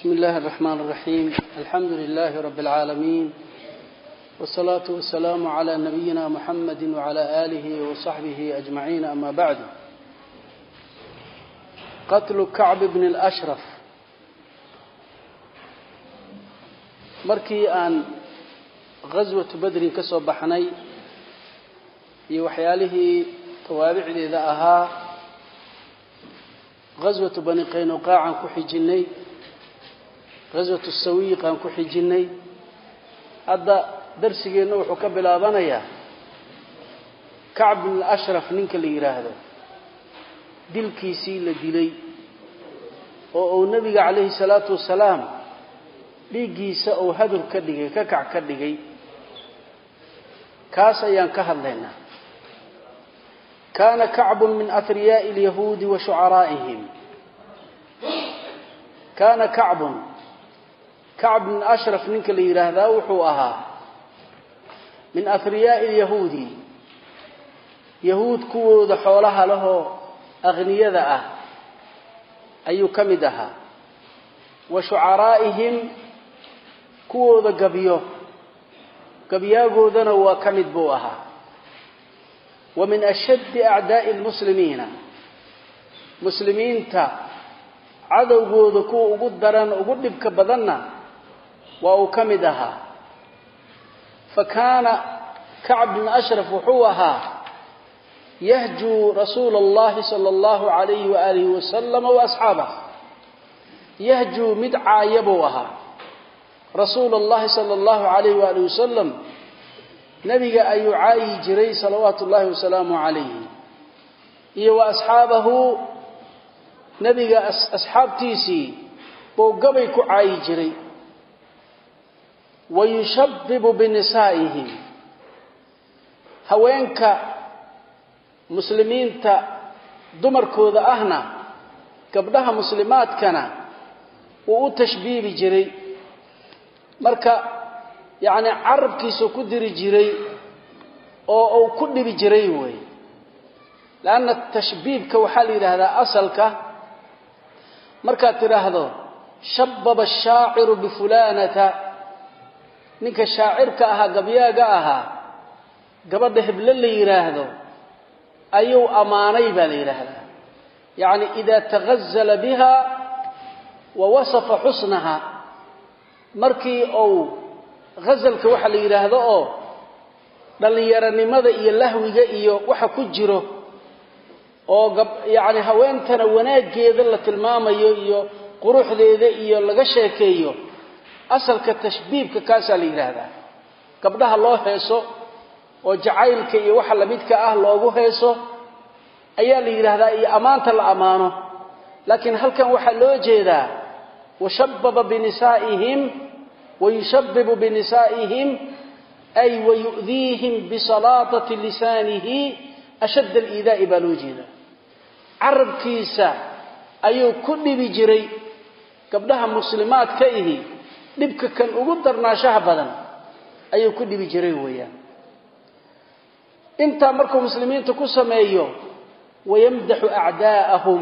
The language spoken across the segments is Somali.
بسم الله الرحمن الرحيم الحمد لله رب العالمين والصلاة والسلام على نبينا محمد وعلى آله وصحبه أجمعين أما بعد قتل كعب بن الأشرف markii aan ghaswatu badrin ka soo baxnay iyo waxyaalihii tawaabicdeeda ahaa ghaswatu bani qaynuqaacan ku xijinnay ghaswatu sawiiqaan ku xijinnay hadda darsigeenna wuxuu ka bilaabanayaa kacb bin ashraf ninka la yidhaahdo dilkiisii la dilay oo uu nebiga calayhi salaatu wasalaam dhiiggiisa uu hadur ka dhigay ka kac ka dhigay. Kaas ayaan ka hadlaynaa. Kaana kacbun min ahriyaa'i alyahuudi wa shucaraa'ihim kaana kacbun kacb bin ashraf ninka la yidhaahdaa wuxuu ahaa min ahriyaa'i alyahuudi. Yahuud kuwooda xoolaha lahoo akhniyada ah ayuu ka mid ahaa. Wa shucaraa'ihim kuwooda gabyo gabyaagoodana waa ka mid buu ahaa. Wa min ashaddi acdaa'i lmuslimiina muslimiinta cadowgooda kuwa ugu daran ugu dhibka badanna waa uu ka mid ahaa. Fa kaana kacb bin ashraf wuxuu ahaa yahjuu rasuula allahi sala allahu calayhi waaalihi wasalama wa asxaabah yahjuu mid caaya buu ahaa. Rasuula allahi sala allahu calayh waalihi wasalam nebiga ayuu caayi jiray salawaatu ullaahi wasalaamu calayhi iyo wa asxaabahu nebiga asxaabtiisii buu gabay ku caayi jiray wa yushabibu binisaa'ihim haweenka muslimiinta dumarkooda ahna gabdhaha muslimaadkana wuu u tashbiibi jiray marka yacni carabkiisuu ku diri jiray oo uu ku dhibi jiray wey leanna tashbiibka waxaa la yidhaahdaa asalka markaad tidhaahdo shababa ashaaciru bifulaanata ninka shaacirka ahaa gabyaaga ahaa gabadha heblo la yidhaahdo ayuu ammaanay baa la yidhaahdaa yacni idaa tagazala biha wa wasafa xusnaha markii uu ghasalka waxa la yidhaahdo oo dhallinyaronimada iyo lahwiga iyo waxa ku jiro oo yacni haweentana wanaaggeeda la tilmaamayo iyo quruxdeeda iyo laga sheekeeyo asalka tashbiibka kaasaa la yidhaahdaa gabdhaha loo heeso oo jacaylka iyo waxa lamidka ah loogu heeso ayaa la yidhaahdaa iyo ammaanta la ammaano laakiin halkan waxaa loo jeedaa washababa binisaa'ihim wayushabibu binisaa'ihim ay wayu'diihim bisalaatati lisaanihi ashadd aliidaa'i baa loo jeedaa. Carabkiisa ayuu ku dhibi jiray. Gabdhaha muslimaadka ihi dhibka kan ugu darnaashaha badan ayuu ku dhibi jiray weeyaan. Intaa markuu muslimiinta ku sameeyo wayamdaxu acdaa'ahum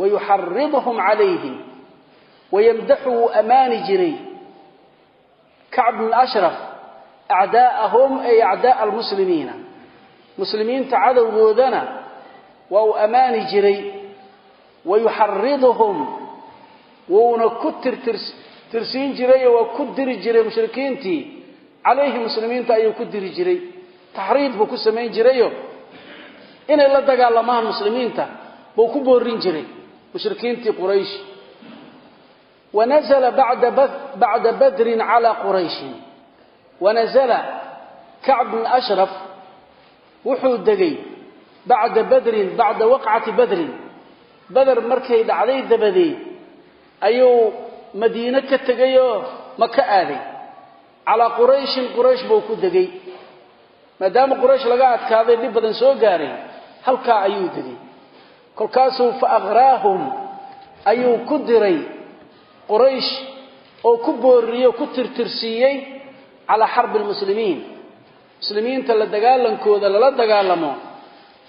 wayuxariduhum calayhim wayamdaxu wuu ammaani jiray. Kacb bn ashraf acdaa'ahum ay acdaa'a almuslimiina. Muslimiinta cadowgoodana waa uu ammaani jiray wayuxariduhum wuuna ku tirtirsiin jirayoo waa ku diri jiray mushrikiintii calayhi muslimiinta ayuu ku diri jiray. Taxriid buu ku samayn jirayo. Inay la dagaalamaan muslimiinta buu ku boorin jiray mushrikiintii quraysh. Wanazla bacda badrin calaa qurayshin wanazala kacb bn ashraf wuxuu degay bacda badrin bacda waqcati badrin. Bader markay dhacday dabadeed ayuu madiine ka tegayoo maka aaday. Calaa qurayshin quraysh buu ku degay. Maadaama quraysh laga adkaaday dhib badan soo gaaray halkaa ayuu degay. Kolkaasuu fa akhraahum ayuu ku diray quraysh oo ku booriyey ku tirtirsiiyey calaa xarbi almuslimiin. Muslimiinta la dagaalankooda lala dagaalamo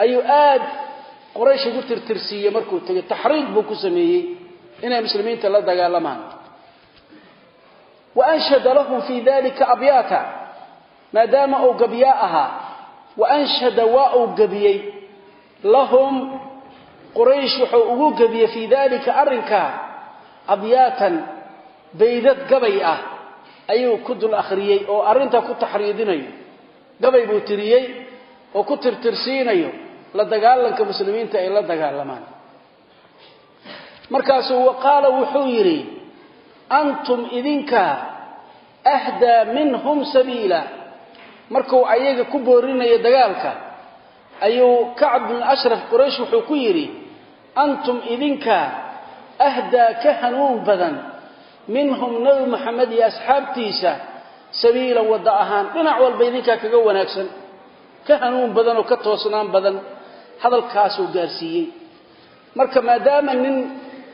ayuu aad quraysh ugu tirtirsiiyey markuu tegey taxriid buu ku sameeyey inay muslimiinta la dagaalamaan. Waanshada lahum fii dalika abyaata maadaama uu gabyaa ahaa waanshada waa uu gabiyey. Lahum quraysh wuxuu ugu gebiyey fii dalika arrinkaa abyaatan baydad gabay ah ayuu ku dul akhriyey oo arrintaa ku taxriidinayo. Gabay buu tiriyey oo ku tirtirsiinayo la dagaalanka muslimiinta ay la dagaalamaan markaasuu waqaala wuxuu yidhi antum idinka ahdaa minhum sabiila. Markuu ayaga ku boorinayo dagaalka ayuu kacb bin ashraf quraysh wuxuu ku yidhi antum idinka ahdaa ka hanuun badan minhum nebi maxamed iyo asxaabtiisa sabiilan wadda ahaan. Dhinac walba idinkaa kaga wanaagsan ka hanuun badan oo ka toosnaan badan hadalkaasuu gaarsiiyey. Marka maadaama nin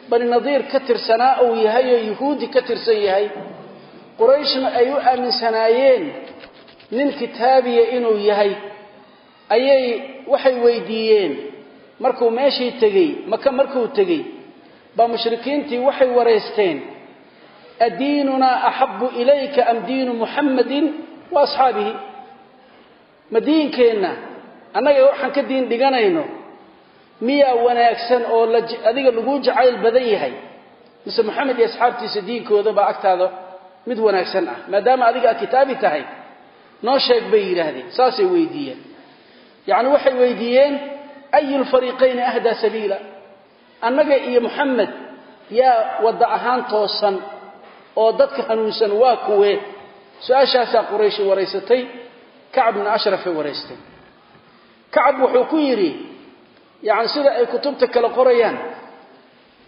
bani nadiir ka tirsanaa uu yahay oo yuhuudi ka tirsan yahay qurayshna ay u aaminsanaayeen nin kitaabiya inuu yahay. Ayay waxay weydiiyeen markuu meeshii tegey maka markuu tegey baa mushrikiintii waxay wareysteen adiinunaa axabu ilayka am diinu muxammadin wa asxaabihi ma diinkeenna annaga waxaan ka diin dhiganayno miyaa wanaagsan oo adiga lagu jacayl badan yahay. Mise maxamed iyo asxaabtiisa diinkooda baa agtaada mid wanaagsan ah maadaama adiga aad kitaabi tahay. Noo sheeg bay yidhaahdeen saasay weydiiyeen. Yacni waxay weydiiyeen ayu lfariiqayni ahdaa sabiila? Annaga iyo muxamed yaa wadda ahaan toosan oo dadka hanuunsan waa kuwe. Su'aashaasaa qurayshi waraysatay kacb bn ashrafay waraystay. Kacab wuxuu ku yidhi yani sida ay kutubta kale qorayaan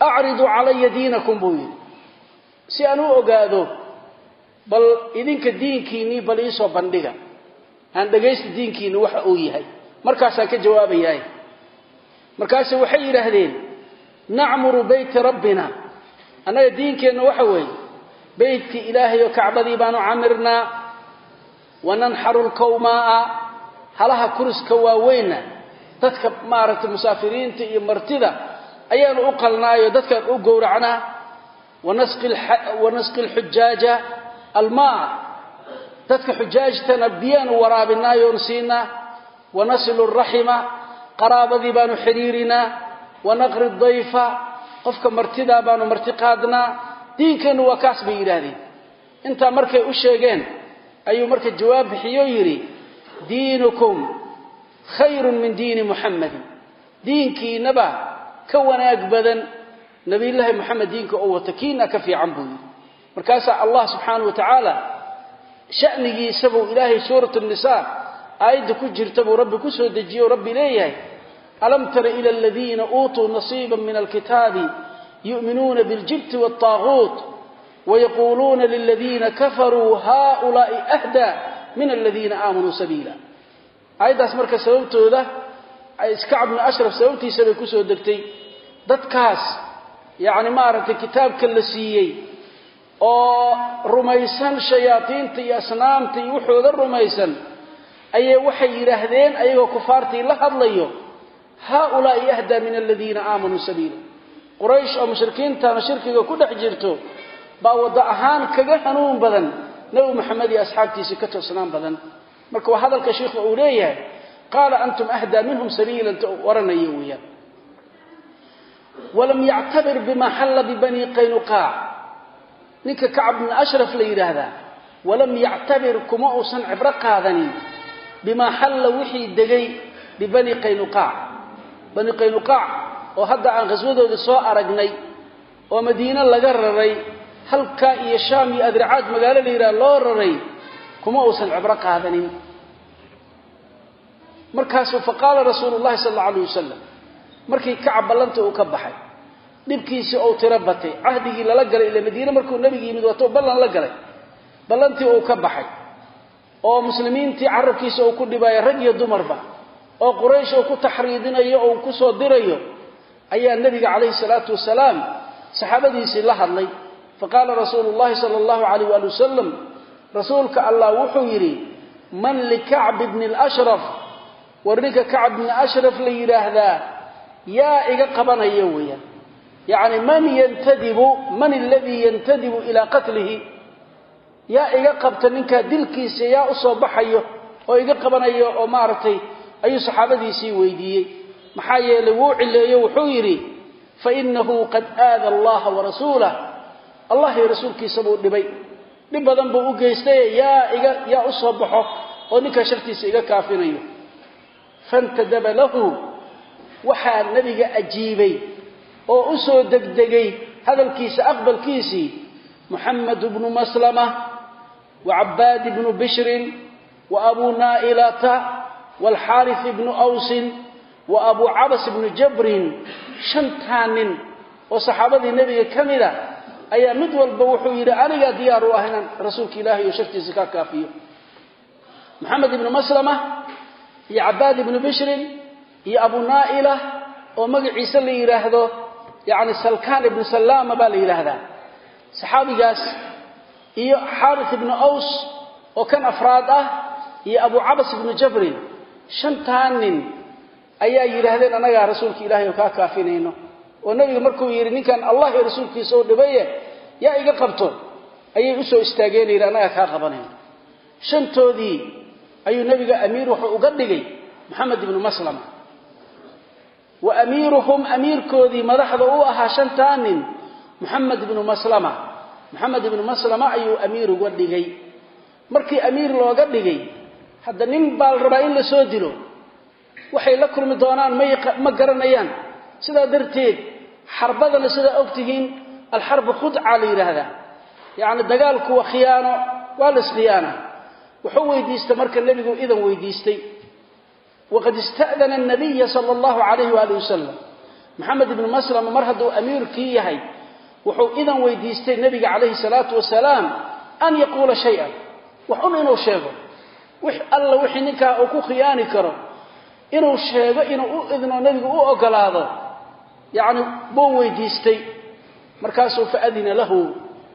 acridu calaya diinakum buu yidhi. Si aan u ogaado bal idinka diinkiinnii bal iisoo bandhiga. Aan dhagaysta diinkiinni waxa uu yahay. Markaasaan ka jawaabayaay markaase waxay yidhaahdeen nacmuru beyti rabbina. Annaga diinkeenna waxa weeye beytkii ilaahay oo kacbadii baanu camirnaa wananxaru lkawmaaa halaha kuriska waaweynna dadka maaragtay musaafiriinta iyo martida ayaanu u qalnaayo dadkaan u gowracnaa wanasqi lxujaaja almaa. Dadka xujaajtana biyaanu waraabinaayoonu siinaa wanasilu raxima qaraabadii baanu xidhiirinaa wanaqri dayfa qofka martidaa baanu marti qaadnaa diinkeennu waa kaas bay yidhaahdeen. Intaa markay u sheegeen ayuu marka jawaab bixiyo yidhi diinukum khayrun min diini muxammadin diinkiinaba ka wanaag badan nabiyullaahi moxamed diinka oo wata kiina ka fiican buu yidhi markaasaa allah subxaanau wa tacaala sha'nigiisabuu ilaahay suurat nisaa aayadda ku jirta buu rabbi ku soo dejiye o rabbi leeyahay alam tara ila aladiina uutuu nasiiba min alkitaabi yu'minuuna biاljibti wاlطaaguut ويقولون للذين كفروا هؤلاء أهدى من الذين آمنوا سبيلا aayaddaas marka sababtooda iskacab bnu ashraf sababtiisa bay ku soo degtay. Dadkaas yacni maaragtay kitaabka la siiyey oo rumaysan shayaadiinta iyo asnaamta iyo wuxooda rumaysan ayay waxay yidhaahdeen ayagoo kufaartii la hadlayo haaulaai ahdaa min aladiina aamanuu sabiila. Quraysh oo mushrikiintana shirkiga ku dhex jirto baa waddo ahaan kaga hanuun badan. Nebi maxamed iyo asxaabtiisii ka toosnaan badan marka waa hadalka sheikhu uu leeyahay qaala antum ahdaa minhum sabiilan waranayo weeyaan. Walam yactabir bima xalla bibani qaynuqaac ninka kacab bn ashraf la yidhaahdaa walam yactabir kuma uusan cibro qaadanin bimaa xalla wixii degay bibani qaynuqaac bani qaynuqaac oo hadda aan khaswadooda soo aragnay oo madiine laga raray halkaa iyo shaam iyo adricaad magaalo la yidhaha loo raray kuma uusan cibro qaadanin markaasuu faqaala rasuulu llahi sal alla alayh wasalam markii kacab ballanta uu ka baxay dhibkiisii ou tiro batay cahdigii lala galay ila madiine markuu nebiga yimid waato ballan la galay ballantii uu ka baxay oo muslimiintii carabkiisa uu ku dhibaayo rag iyo dumarba oo quraysh uu ku taxriidinayo oo uu ku soo dirayo ayaa nebiga calayhi salaatu wasalaam saxaabadiisii la hadlay faqaala rasuulu llahi sala allahu calayh waali wasalam rasuulka allah wuxuu yidhi man likacbi bni lashraf war ninka kacb bni ashraf la yidhaahdaa yaa iga qabanaya weeyaan. Yacni man yantadibu man aladii yantadibu ilaa qatlihi. Yaa iga qabta ninkaa dilkiisa yaa u soo baxayo oo iga qabanayo oo maaragtay ayuu saxaabadiisii weydiiyey. Maxaa yeelay wuu cileeyo wuxuu yidhi fainahu qad aada allaha warasuulah allah iyo rasuulkiisa dhib badan buu u geystay yaa iga yaa u soo baxo oo ninkaa shartiisa iga kaafinayo. Fantadaba lahu waxaa nebiga ajiibay oo u soo degdegay hadalkiisa aqbalkiisii muxamed bnu maslama wa cabaad bnu bishrin wa abuu naa'ilata waalxaaris bnu awsin wa abuu cabas bnu jabrin shantaa nin oo saxaabadii nebiga ka mida ayaa mid walba wuxuu yidhi anigaa diyaar u ah inaan rasuulka ilaahay iyo shartiisa ka kaafiyo. Maxamed ibnu maslama iyo cabaad ibnu bishrin iyo abuu naa'ila oo magaciisa la yidhaahdo yacni salkaan ibnu sallaama baa la yidhaahdaa saxaabigaas iyo xaaris ibnu aws oo kan afraad ah iyo abuu cabas ibnu jabrin shantaa nin ayaa yidhaahdeen annagaa rasuulka ilaahay oo kaa kaafinayno oo nebiga markuu yidhi ninkan allah iyo rasuulkiisa oo dhibaye yaa iga qabto? Ayay u soo istaageen yidhi annagaa kaa qabanayno shantoodii ayuu nebiga amiir wuxuu uga dhigay maxamed ibnu maslama wa amiiruhum amiirkoodii madaxda u ahaa shantaa nin muxamed ibnu maslama maxamed ibnu maslama ayuu amiir uga dhigay. Markii amiir looga dhigay hadda nin baa la rabaa in la soo dilo waxay la kulmi doonaan ma garanayaan sidaa darteed xarbadana sidaa ogtihiin alxarbu khudca la yidhaahdaa. Yacni dagaalku waa khiyaano waa la iskhiyaana wuxuu weydiistay marka nebigu idan weydiistay. Waqad ista'dana anabiya sala allahu calayhi waali wasalam maxamed ibnu maslama mar hadduu amiirkii yahay wuxuu idan weydiistay nebiga calayhi salaatu wasalaam an yaquula shay-an. Wax inuu sheego. Wix alla wixii ninkaa uu ku khiyaani karo. Inuu sheego inuu u idno nebigu u ogolaado yacni buu weydiistay. Markaasuu faadina lahu.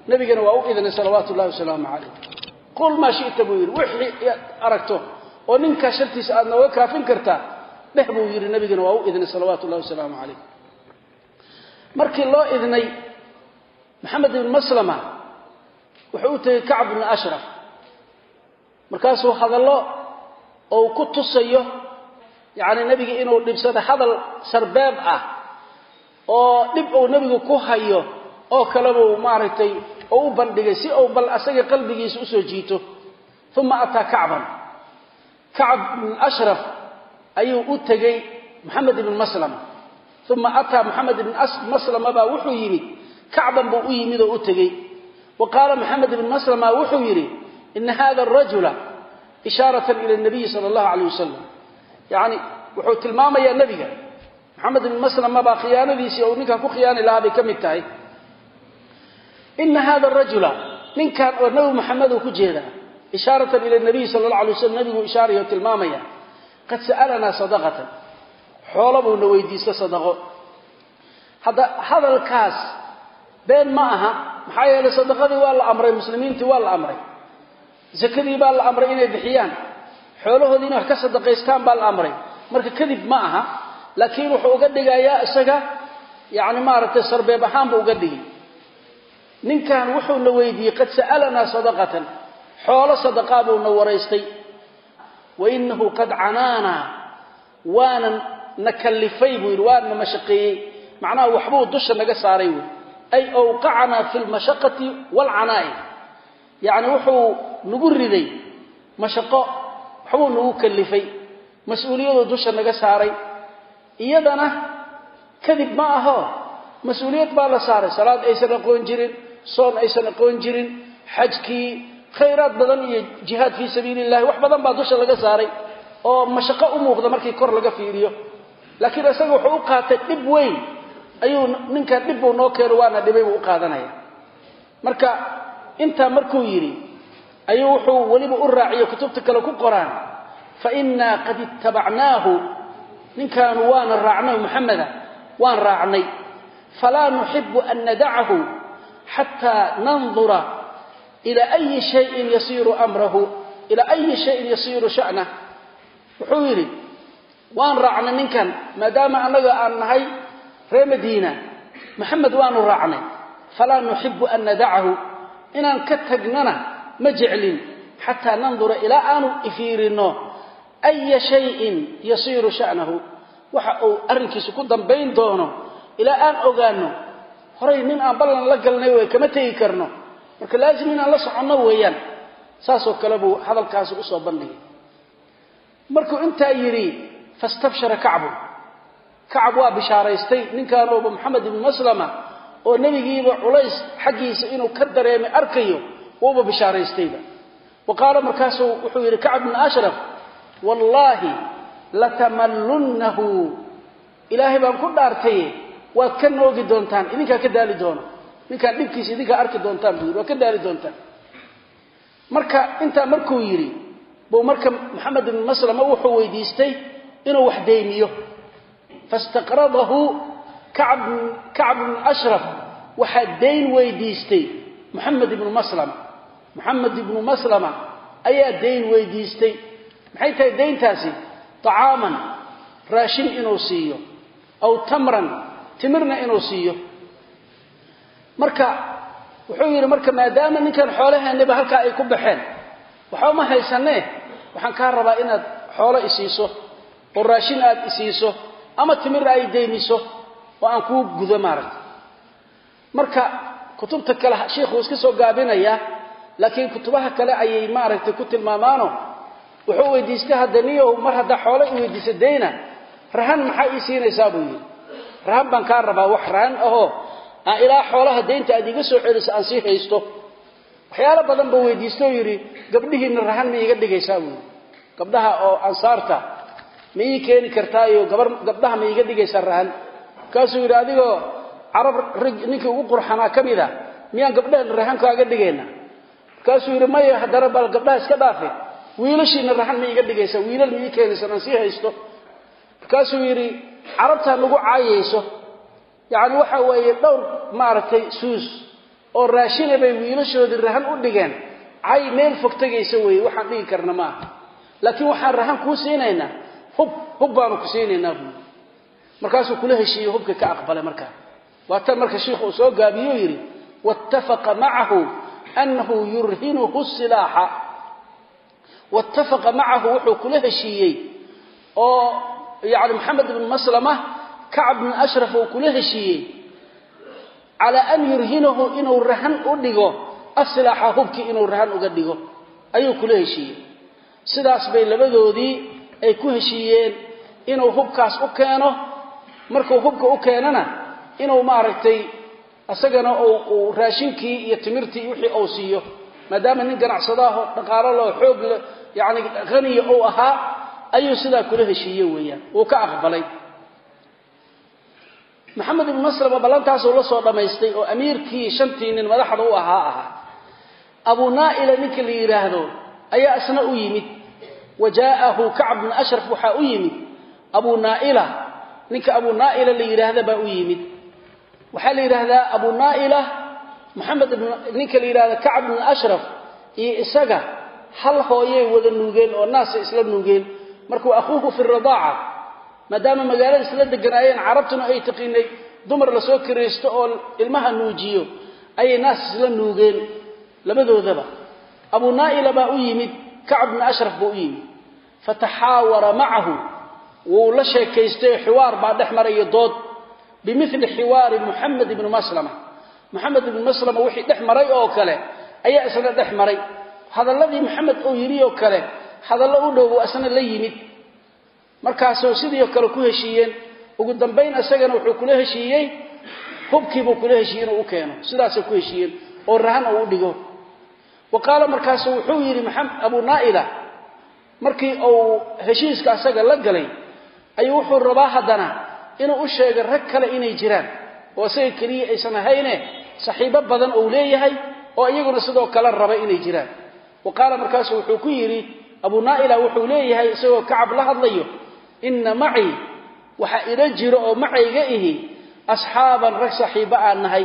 Nebigana waa u idnay salawaatu ullahi wasalaamu calayh. Qul maa shita buu yidhi. Wixii aragto oo ninkaa shartiisa aad nooga kaafin kartaa dheh buu yidhi. Nebigana waa u idnay salawaatu ullahi wasalaamu calayh. Markii loo idnay maxamed ibn maslama wuxuu u tegey kacb ibni ashraf. Markaasuu hadallo ou ku oo dhib uu nebigu ku hayo oo kalebuu maaragtay oo u bandhigay si uu bal asaga qalbigiisa u soo jiito. Uma ataa kacban. Kacb ibn ashraf ayuu u tegey maxamed ibn maslama uma ataa maxamed ibn maslama baa wuxuu yimid kacban buu u yimid oo u tegey. Wa qaala maxamed ibn maslama wuxuu yidhi ina hada arajula ishaaratan ila nabiyi sala allahu calayh wasalam yacni wuxuu tilmaamayaa nebiga maxamed ibn maslama baa khiyaanadiisii ou ninkan ku khiyaani lahaa bay ka mid tahay. Ina hada arajula ninkan oo nebi maxamed uu ku jeedaa ishaaratan ila nabiyi sala alla alay waslam nebiguu ishaaraya oo tilmaamaya qad sa'alanaa sadaqatan. Xoolo buuna weydiista sadaqo. Hadda hadalkaas been ma aha maxaa yeelay sadaqadii waa la amray muslimiintii waa la amray. Sakadii baa la amray inay bixiyaan. Xoolahoodii inay wax ka sadaqaystaan baa la amray. Marka kadib ma aha laakiin wuxuu uga dhigayaa isaga yacni maaragtay sarbeeb ahaan buu uga dhigi ninkan wuxuuna weydiiyey qad sa'alanaa sadaqatan. Xoolo sadaqaa buuna waraystay. Wa inahu qad canaanaa waana na kallifay buu yidhi waana mashaqeeyey. Macnaha waxbuu dusha naga saaray wey ay awqacanaa fi lmashaqati waalcanaa'i yacni wuxuu nagu riday mashaqo waxbuu nagu kallifay. Mas'uuliyaduu dusha naga saaray iyadana kadib ma aho. Mas'uuliyad baa la saaray. Salaad aysan aqoon jirin soon aysan aqoon jirin xajkii khayraad badan iyo jihaad fii sabiili illahi wax badan baa dusha laga saaray oo mashaqo u muuqda markii kor laga fiiriyo. Laakiin isaga wuxuu u qaatay dhib weyn. Ayuu ninkan dhib buu noo keeno waana dhibay buu u qaadanaya. Marka intaa markuu yidhi ayuu wuxuu weliba u raaciyo kutubta kale ku qoraan. Fa innaa qad ittabacnaahu ninkaanu waana raacnay maxameda waan raacnay. Falaa nuxibu an nadacahu xataa nandura ila ayi shayin yasiiru amrahu ilaa ayi shayin yasiiru sha'nah wuxuu yidhi waan raacnay ninkan maadaama annaga aan nahay reer madiina maxamed waanu raacnay. Falaa nuxibu an nadacahu inaan ka tagnana ma jeclin xataa nandura ilaa aanu ifiirino aya shayin yasiiru sha'nahu waxa uu arrinkiisu ku dambayn doono. Ilaa aan ogaano horay nin aan ballan la galnay way kama tegi karno. Marka laazim inaan la soconno weeyaan saasoo kale buu hadalkaasi u soo bandhigay. Markuu intaa yidhi fastabshara kacbu. Kacab waa bishaaraystay ninkaanooba maxamed ibnu maslama oo nebigiiba culays xaggiisa inuu ka dareemay arkayo wuuba bishaaraystayba. Wa markaasuu wuxuu yidhi kacb bnu ashraf wallaahi latamallunnahu ilaahay baan ku dhaartaye waad ka noogi doontaan idinkaa ka daali doona ninkaan dhibkiisa idinkaa arki doontaan buu yidhi waad ka daali doontaan. Marka intaa markuu yidhi buu marka maxamed ibnu maslama wuxuu weydiistay inuu wax deymiyo. Fastaqradahu kacb bnu ashraf waxaa dayn weydiistay muxamed ibnu maslama. Moxamed ibnu maslama ayaa dayn weydiistay maxay tahay dayntaasi? طacaaman raashin inuu siiyo aw tamran timirna inuu siiyo. Marka wuxuu yidhi marka maadaama ninkan xoolaheennaba halkaa ay ku baxeen waxba ma haysanee waxaan kaa rabaa inaad xoolo isiiso oo raashin aad isiiso ama timir ay deymiso oo aan kuu gudo maaragta marka kutubta kale shiikhuu iska soo gaabinayaa laakiin kutubaha kale ayay maaragtay ku tilmaamaano wuxuu weydiistay hadda niyow mar haddaa xoolo i weydiisa dayna rahan maxaa ii siinaysaa buu yidhi? Rahan baan kaa rabaa wax rahan ahoo aan ilaa xoolaha daynta aad iga soo celiso aan sii haysto. Waxyaalo badan buu weydiista oo yidhi gabdhihiinna rahan ma iiga dhigaysaa buu yidhi. Gabdhaha oo ansaarta ma ii keeni kartaayo gabar gabdhaha ma iiga dhigaysaa rahan. Markaasuu yidhi adigoo carab ninkii ugu qurxanaa ka mid a miyaan gabdhahan rahan kaaga dhigayna markaasuu yidhi maya haddana bal gabdhaha iska dhaafe wiilashiina rahan ma iiga dhigaysaa wiilal ma ii keenaysan sii haysto. Markaasuu yidhi carabtaa nagu caayayso. Yacni waxa weeye dhowr maaragtay suus oo raashina bay wiilashoodii rahan u dhigeen. Cay meel fog tegaysa weeye waxaan dhigi karna maaha laakiin waxaan rahan kuu siinaynaa. Hub hub baanu ku siinaynaa buui markaasuu kula heshiiyey hubka ka aqbalay markaa. Waa tan marka shiikhu uu soo gaabiyuu yidhi wattafaqa macahu annahu yurhinuhu silaaxa wattafaqa macahu wuxuu kula heshiiyey oo yani maxamed ibnu maslama kacb bn ashraf uu kula heshiiyey calaa an yurhinahu inuu rahan u dhigo asilaaxa hubkii inuu rahan uga dhigo ayuu kula heshiiyey sidaas bay labadoodii ay ku heshiiyeen inuu hubkaas u keeno markuu hubka u keenana inuu maaragtay isagana uu raashinkii iyo timirtii wixii uu siiyo maadaama nin ganacsadaho dhaqaalo loo xoog yani haniya uu ahaa ayuu sidaa kula heshiiye weeyaan. Uu ka aqbalay. Maxamed ibnu maslama ballantaasuu la soo dhammaystay oo amiirkii shantii nin madaxda u ahaa ahaa. Abu naa'ila ninka la yidhaahdo ayaa isna u yimid. Wa jaa'ahu kacb bnu ashraf waxaa u yimid. Abu naa'ila ninka abu naa'ila la yidhaahda baa u yimid. Waxaa la yidhaahdaa abu naa'ila maxamed ninka la yidhahda kacb bnu ashraf iyo isaga hal hooyay wada nuugeen oo naasa isla nuugeen. Markuu akhuuhu fi radaaca maadaama magaalada isla deganaayeen carabtuna ay taqiinay dumar la soo kiraysto oo ilmaha nuujiyo ayay naas isla nuugeen labadoodaba. Abu naa'ila baa u yimid kacb bnu ashraf buu u yimid. Fataxaawara macahu wuu la sheekaystay xiwaar baa dhex marayo dood. Bimili xiwaari muxamed ibni maslama moxamed ibni maslama wixii dhex maray oo kale ayaa isna dhex maray. Hadalladii maxamed uu yidhi oo kale hadallo u dhow buu isna la yimid. Markaasuu sidii kale ku heshiiyeen ugu dambayn isagana wuxuu kula heshiiyey hubkiibuu kula heshiiyey inuu u keeno. Sidaasay ku heshiiyeen oo rahan uu u dhigo. Wa qaala markaasu wuxuu yidhi abu naa'ila markii uu heshiiska asaga la galay ayuu wuxuu rabaa haddana inuu u sheegay rag kale inay jiraan oo isaga keliya aysan ahayne saxiibo badan uu leeyahay oo iyaguna sidoo kale raba inay jiraan. Wa qaala markaasu wuxuu ku yidhi abu naa'ila wuxuu leeyahay isagoo kacab la hadlayo inna macii waxa ila jiro oo macayga ihi asxaaban rag saxiibo aan nahay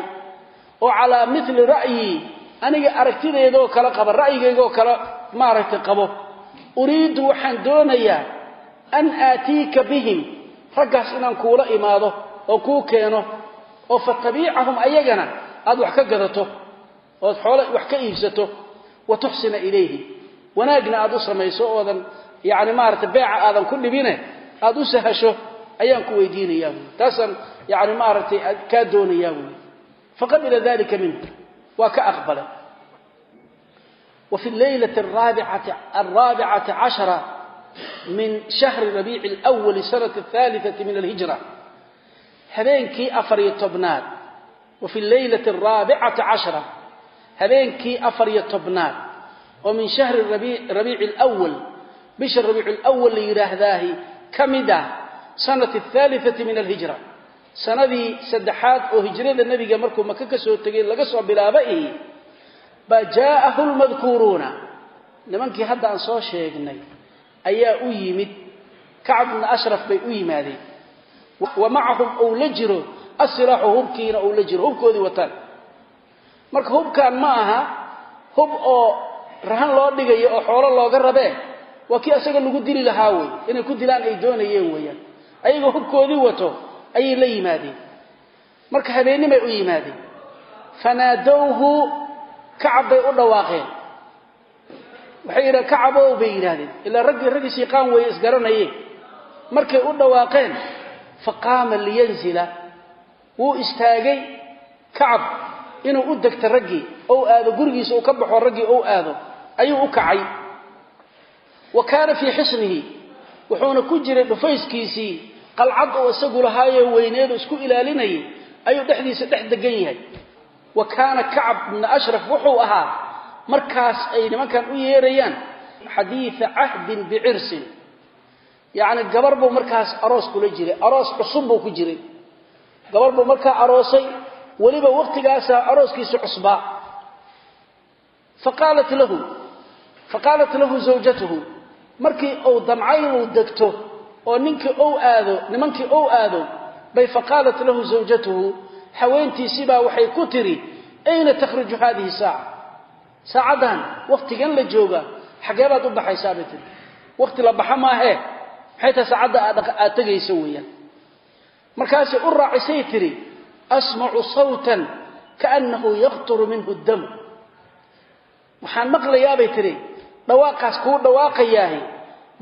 oo calaa mili ra'yii aniga aragtideedoo kale qaba ra'yigaygoo kale maaragtay qabo. Uriidu waxaan doonayaa an aatiika bihim raggaas inaan kuula imaado oo kuu keeno oo fa tabiicahum ayagana aad wax ka gadato oad xoole wax ka iibsato wa tuxsina ilayhi. Wanaagna aad u samayso oodan yani maarata beeca aadan ku dhibine aad u sahasho ayaan ku weydiinayaa buy taasaan yani maaragtay kaa doonayaa buy faqabila dalika minhu waa ka aqbalay. Wa fi leylati araabicati cashara min shahri rabiici اlwali sanati اhaaliai min alhijra. Habeenkii afariyo tobnaad wafi laylati araabicati cashara habeenkii afar iyo tobnaad. Oo min shahri rabiici lwal bisha rabiicu lwal la yidhaahdaahi ka mid ah sanati ahaaliati min alhijra. Sanadii saddexaad oo hijrada nebiga markuu maka ka soo tegay laga soo bilaaba ihi baa jaa'ahu lmadkuuruuna nimankii hadda aan soo sheegnay ayaa u yimid. Kacb bna ashraf bay u yimaadeen. Wa macahum ou la jiro asilaaxu hubkiina uu la jiro hubkoodii wataan. Marka hubkan ma aha hub oo rahan loo dhigayo oo xoolo looga rabee waa kii asaga lagu dili lahaa wey inay ku dilaan ay doonayeen weeyaan. Ayagoo hubkoodii wato ayay la yimaadeen. Marka habeennimay u yimaadeen. Fanaadowhu kacab bay u dhawaaqeen. Waxay yidhahen kacabow bay yidhaahdeen. Ilaa raggii raggii shiiqaan weeye isgaranayeen markay u dhawaaqeen fa qaama liyanzila wuu istaagay kacab inuu u degto raggii ou aado gurigiisa uu ka baxo raggii ou aado ayuu u kacay. Wa kaana fii xisnihi wuxuuna ku jiray dhufayskiisii qalcad oo isagu lahaayo weyneedu isku ilaalinayay ayuu dhexdiisa dhex degan yahay. Wa kaana kacab ibna ashraf wuxuu ahaa markaas ay nimankan u yeerayaan xadiida cahdin bicirsin yacni gabar buu markaas aroos kula jiray aroos cusub buu ku jiray gabar buu markaa aroosay weliba waqtigaasaa arooskiisa cusbaa faqaalat lahu faqaalat lahu zawjatuhu markii uu damcay degto oo ninkii ou aado nimankii ou aado bay faqaalat lahu zawjatuhu haweentiisibaa waxay ku tiri ayna takhruju hadihi saaca? Saacaddan waktigan la jooga xagee baad u baxaysaa bay tiri. Wakti la baxa maahee maxay tahay saacadda aad tegayso weeyaan markaasay u raacisay tiri asmacu sawtan kaannahu yaqturu minhu dam waxaan maqlayaa bay tiri dhawaaqaas kuu dhawaaqayaahi.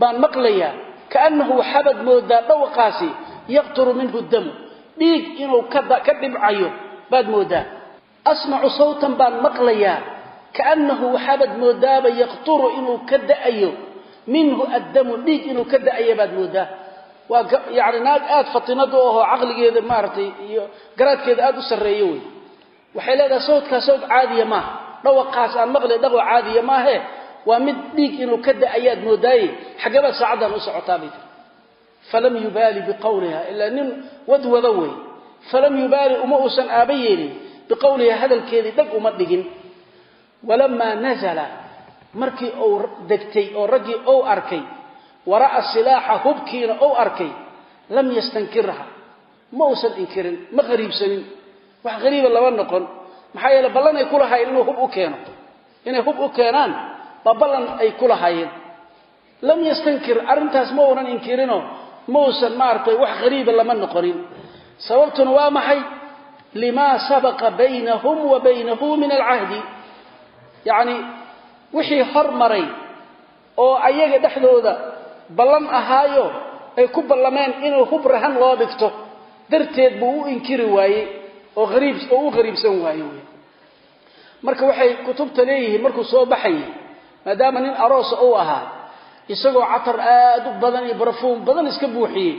Baan maqlayaa kaannahu waxaabad moodaa dhawaqaasi yaqturu minhu damu dhiig inuu ka dhibcayo baad moodaa. Asmacu sawtan baan maqlayaa kaannahu waxaabad moodaaba yaqturu inuu ka da'ayo minhu addamu. Dhiig inuu ka da'aya baad moodaa waa yani naag aada fatinadu ahoo caqligeeda maaragtay iyo garaadkeeda aada u sarreeyo wey. Waxay leedahay sawdkaa sawd caadiya maaha. Dhawaqaas aan maqlay dhaqo caadiya maahe. Waa mid dhiig inuu ka da'ayaad moodaaye xagebaad saacaddan u socotaa bay tiri. Falam yubaali biqawliha ilaa nin wadwada wey. Falam yubaali uma uusan aaba yeelin. Biqowliha hadalkeedii dhag uma dhigin. Walamaa nazala markii uu degtay oo raggii ou arkay wara'a silaaxa hubkiina ou arkay lam yastankirha. Ma uusan inkirin ma qariibsanin. Wax qariiba lama noqon. Maxaa yeele ballan ay ku lahaayeen inuu hub u keeno. Inay hub u keenaan baa ballan ay ku lahaayeen. Lam yastankir arrintaas ma uunan inkirinoo ma uusan maaragtay wax qariiba lama noqonin. Sababtuna waa maxay? Limaa sabaqa baynahum wa baynahu min alcahdi yacni wixii hormaray oo ayaga dhexdooda ballan ahaayo ay ku ballameen inuu hub rahan loo dhigto. Darteed buu u inkiri waayey oo ariib oo u qariibsan waaye wy marka waxay kutubta leeyihiin markuu soo baxayay maadaama nin aroosa uu ahaa isagoo catar aad u badan iyo barafuum badan iska buuxiyey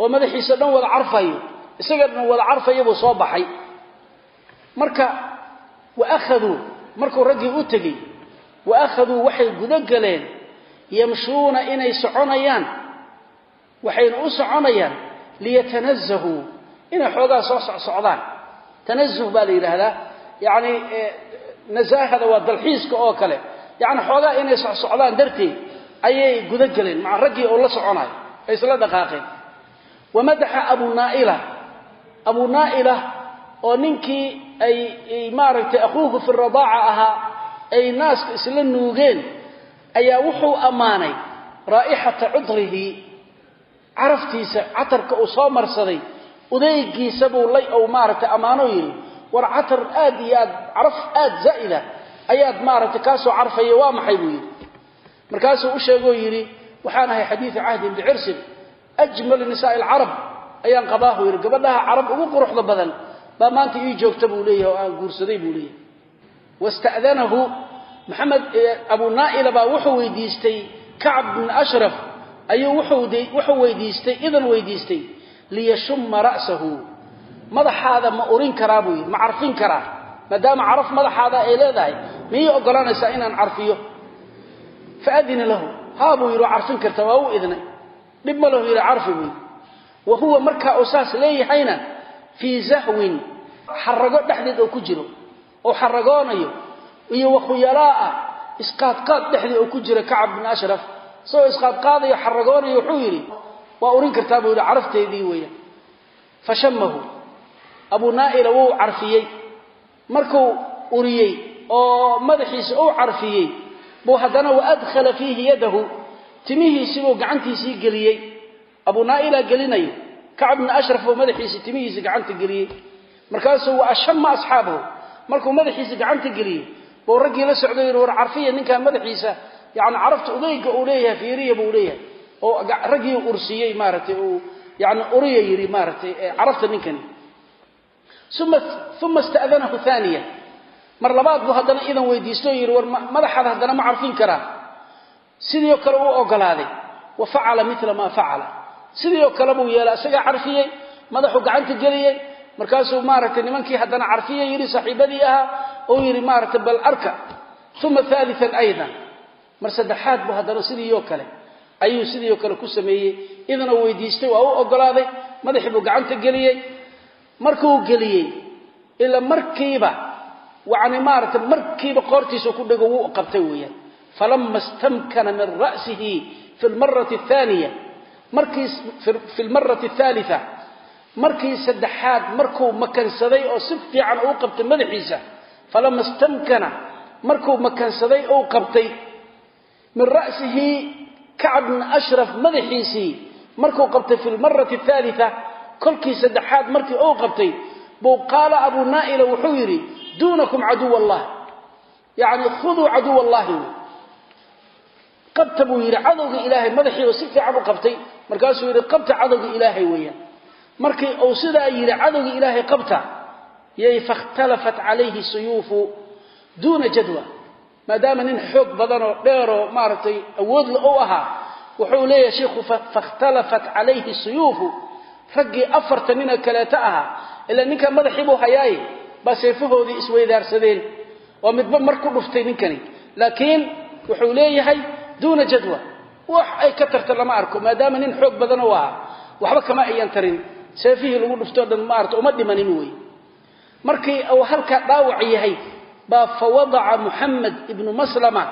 oo madaxiisa dhan wada carfayo isaga dhan wada carfaya buu soo baxay. Marka wa akhaduu markuu raggii u tegey wa akhaduu waxay guda galeen yamshuuna inay soconayaan waxayna u soconayaan liyatanazahuu inay xoogaa soo socsocdaan tanazuh baa la yidhaahdaa. Yacni nasaahada waa dalxiiska oo kale. Yacni xoogaa inay socsocdaan darteed ayay guda galeen maca raggii oo la soconayo ay isla dhaqaaqeen. Wamadaxa abu naaila. Abu naaila oo ninkii ay maaragtay akhuuhu fi radaaca ahaa ay naaska isla nuugeen ayaa wuxuu ammaanay raa'ixata cudrihi. Caraftiisa catarka uu soo marsaday udaygiisa buu lay ou maaragtay ammaano yidhi war catar aad iyo aad caraf aad zaa'ida ayaad maaragtay kaasoo carfaya waa maxay? buu yidhi markaasuu u sheegoo yidhi waxaan ahay xadiidu cahdin bicirsin ajmal nisaai alcarab. Ayaan qabaahu yidhi gabadhaha carab ugu quruxda badan baa maanta ii joogta buu leeyahay oo aan guursaday buu leeyahay. Wasta'danahu maxamed abu naa'ila baa wuxuu weydiistay kacb bin ashraf ayuu wuxuu weydiistay idan weydiistay liyashumma ra'sahu. Madaxaada ma urin karaa buu yidhi ma carfin karaa maadaama caraf madaxaada ay leedahay miyay oggolaanaysaa inaan carfiyo? Faadina lahu. Haa buu yidhi waa carfin karta waa u idnay. Dhib ma lahu yidhi carfi buu yidhi. Wa huwa markaa uu saas leeyahayna fii zahwin xarago dhexdeed oo ku jiro oo iyo wakhuyalaa'a isqaadqaad dhexdeed oo ku jira kacab bin ashraf. Isagoo isqaadqaadayo xaragoonayo wuxuu yidhi waa urin kartaa buu yidhi carafteedii weeyaan. Fashamahu abuu naa'ila wuu carfiyey. Markuu uriyey oo madaxiisa uu carfiyey buu haddana wa adkhala fiihi yadahu timihiisibuu gacantiisii geliyey. Abuu naa'ila gelinayo kacab bni ashraf oo madaxiisa timihiisa gacanta geliyey. Markaasuu wa ashama asxaabahu markuu madaxiisa gacanta geliyey buu raggii la socday yidhi war carfiya ninkan madaxiisa yani carafta udeyga uu leeyahay fiiriya buu leeyahay. Oo raggii ursiyey maaragtay uu yani uriya yidhi maaragtay carafta ninkani. Uma ista'danahu aaniya mar labaad buu haddana idan weydiisto o yidhi war madaxaada haddana ma carfin karaa. Sidii oo kale uu ogolaaday. Wa facala mila maa facala. Sidii oo kale buu yeelay isagaa carfiyey madaxuu gacanta geliyey. Markaasuu maaragtay nimankii haddana carfiya yidhi saaxiibadii ahaa oo yidhi maaragtay bal arka. Uma aalian aydan. Mar saddexaad buu haddana sidii oo kale ayuu sidii kale ku sameeyey. Idana weydiistay waa u ogolaaday. Madaxii buu gacanta geliyey. Markuu geliyey ila markiiba yani maaragtay markiiba qoortiisa ku dhego wuu qabtay weeyaan. Falama stamkana min ra'sihi fi lmarati aaniya fi lmarati athaalita markii saddexaad markuu makansaday oo si fiican uu qabtay madaxiisa falama stamkana markuu makansaday uu qabtay. Min ra'sihi kacb bn ashraf madaxiisii markuu qabtay fi lmarati athaalita kolkii saddexaad markii uu qabtay buu qaala abuu naa'ila wuxuu yidhi duunakum caduw allah yacni khuduu caduw allahi qabta buu yidhi cadowga ilaahay madaxii oo si fiican u qabtay. Markaasuu yidhi qabta cadowga ilaahay weeyaan. Markii uu sidaa yidhi cadowga ilaahay yay fakhtalafat calayhi suyuufu duuna jadwa. Maadaama nin xoog badanoo dheeroo maaragtay awoodla u ahaa wuxuu leeyahay sheikhu fakhtalafat calayhi suyuufu. Raggii afarta nina kaleeta ahaa ilaa ninkan madaxii buu hayaaye baa seefahoodii isweydaarsadeen. Oo midba mar ku dhuftay ninkani. Laakiin wuxuu leeyahay duuna jadwa. Wax ay ka tarta lama arko maadaama nin xoog badan u ahaa. Waxba kama ayan tarin. Seefihii lagu dhuftoo dhan maarata uma markii uu halkaa dhaawac yahay baa fawadaca muxamed ibnu maslama.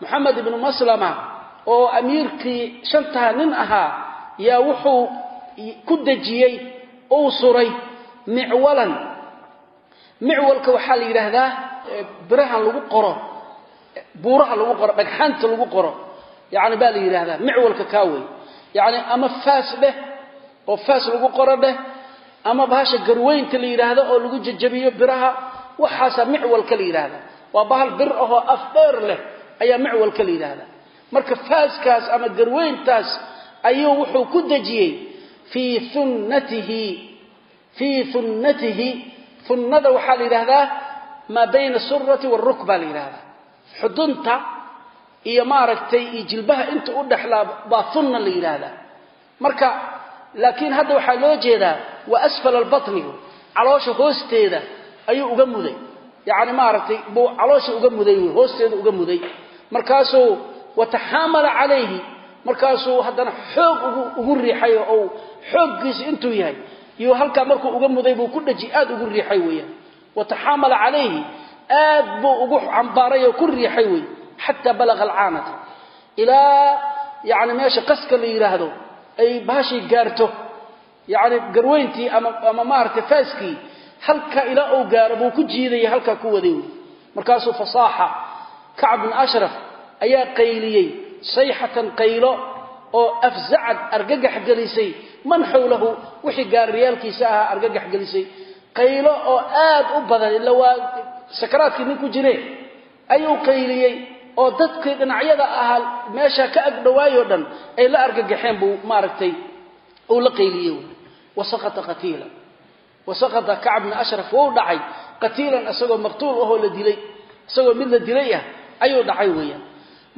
Muxamed ibnu maslama oo amiirkii shantaa nin ahaa yaa wuxuu ku dejiyey uu suray micwalan. Micwalka waxaa la yidhaahdaa birahan lagu qoro buuraha lagu qoro dhagxaanta lagu qoro. Yani baa la yidhaahdaa micwalka kaa wey yani ama faas dheh oo faas lagu qoro dheh ama bahasha garweynta la yidhaahdo oo lagu jajabiyo biraha waxaasaa micwalka la yidhaahda waa bahal bir ahoo af dheer leh ayaa micwalka la yidhaahda marka faaskaas ama garweyntaas ayuu wuxuu ku dejiyey fii unnatihi fii unnatihi unnada waxaa la yidhaahdaa maa bayna surati waalrukba la yidhahdaa xudunta iyo maaragtay iyo jilbaha inta u dhexlaa baa unna la yidhaahdaa marka laakiin hadda waxaa loo jeedaa wa asfala albatni caloosha hoosteeda ayuu uga muday. Yacni maaragtay buu caloosha uga muday wey hoosteeda uga muday. Markaasuu wataxaamala calayhi markaasuu haddana xoog ugu riixay oo xooggiisa intuu yahay iyo halkaa markuu uga muday buu ku dhaji aad ugu riixay weeyaan. Wataxaamala calayhi aad buu ugu cambaaray oo ku riixay wey xataa balaga alcaanata. Ilaa yani meesha qaska la yidhaahdo ay baashay gaarto yani garweyntii ama maaragtay faaskii halka ilaa uu gaaro ku jiidaya halkaa ku waday. Markaasuu fasaaxa kacb bin ashraf ayaa qayliyey sayxatan qaylo oo afzacad argagax gelisay man xawlahu wixii gaariyaalkiisa ahaa argagax gelisay. Qaylo oo aad u badan ila waa sakaraadkii nin ku jire ayuu qayliyey oo dadkii dhinacyada ahaa meesha ka agdhawaayoo dhan ay la argagaxeen buu maaragtay uu la qayliyey. Wasaqata qatiila. Wasaqata kacb bni ashraf wuu dhacay. Qatiilan isagoo maqtuul ahoo la dilay isagoo mid la dilay ah ayuu dhacay weeyaan.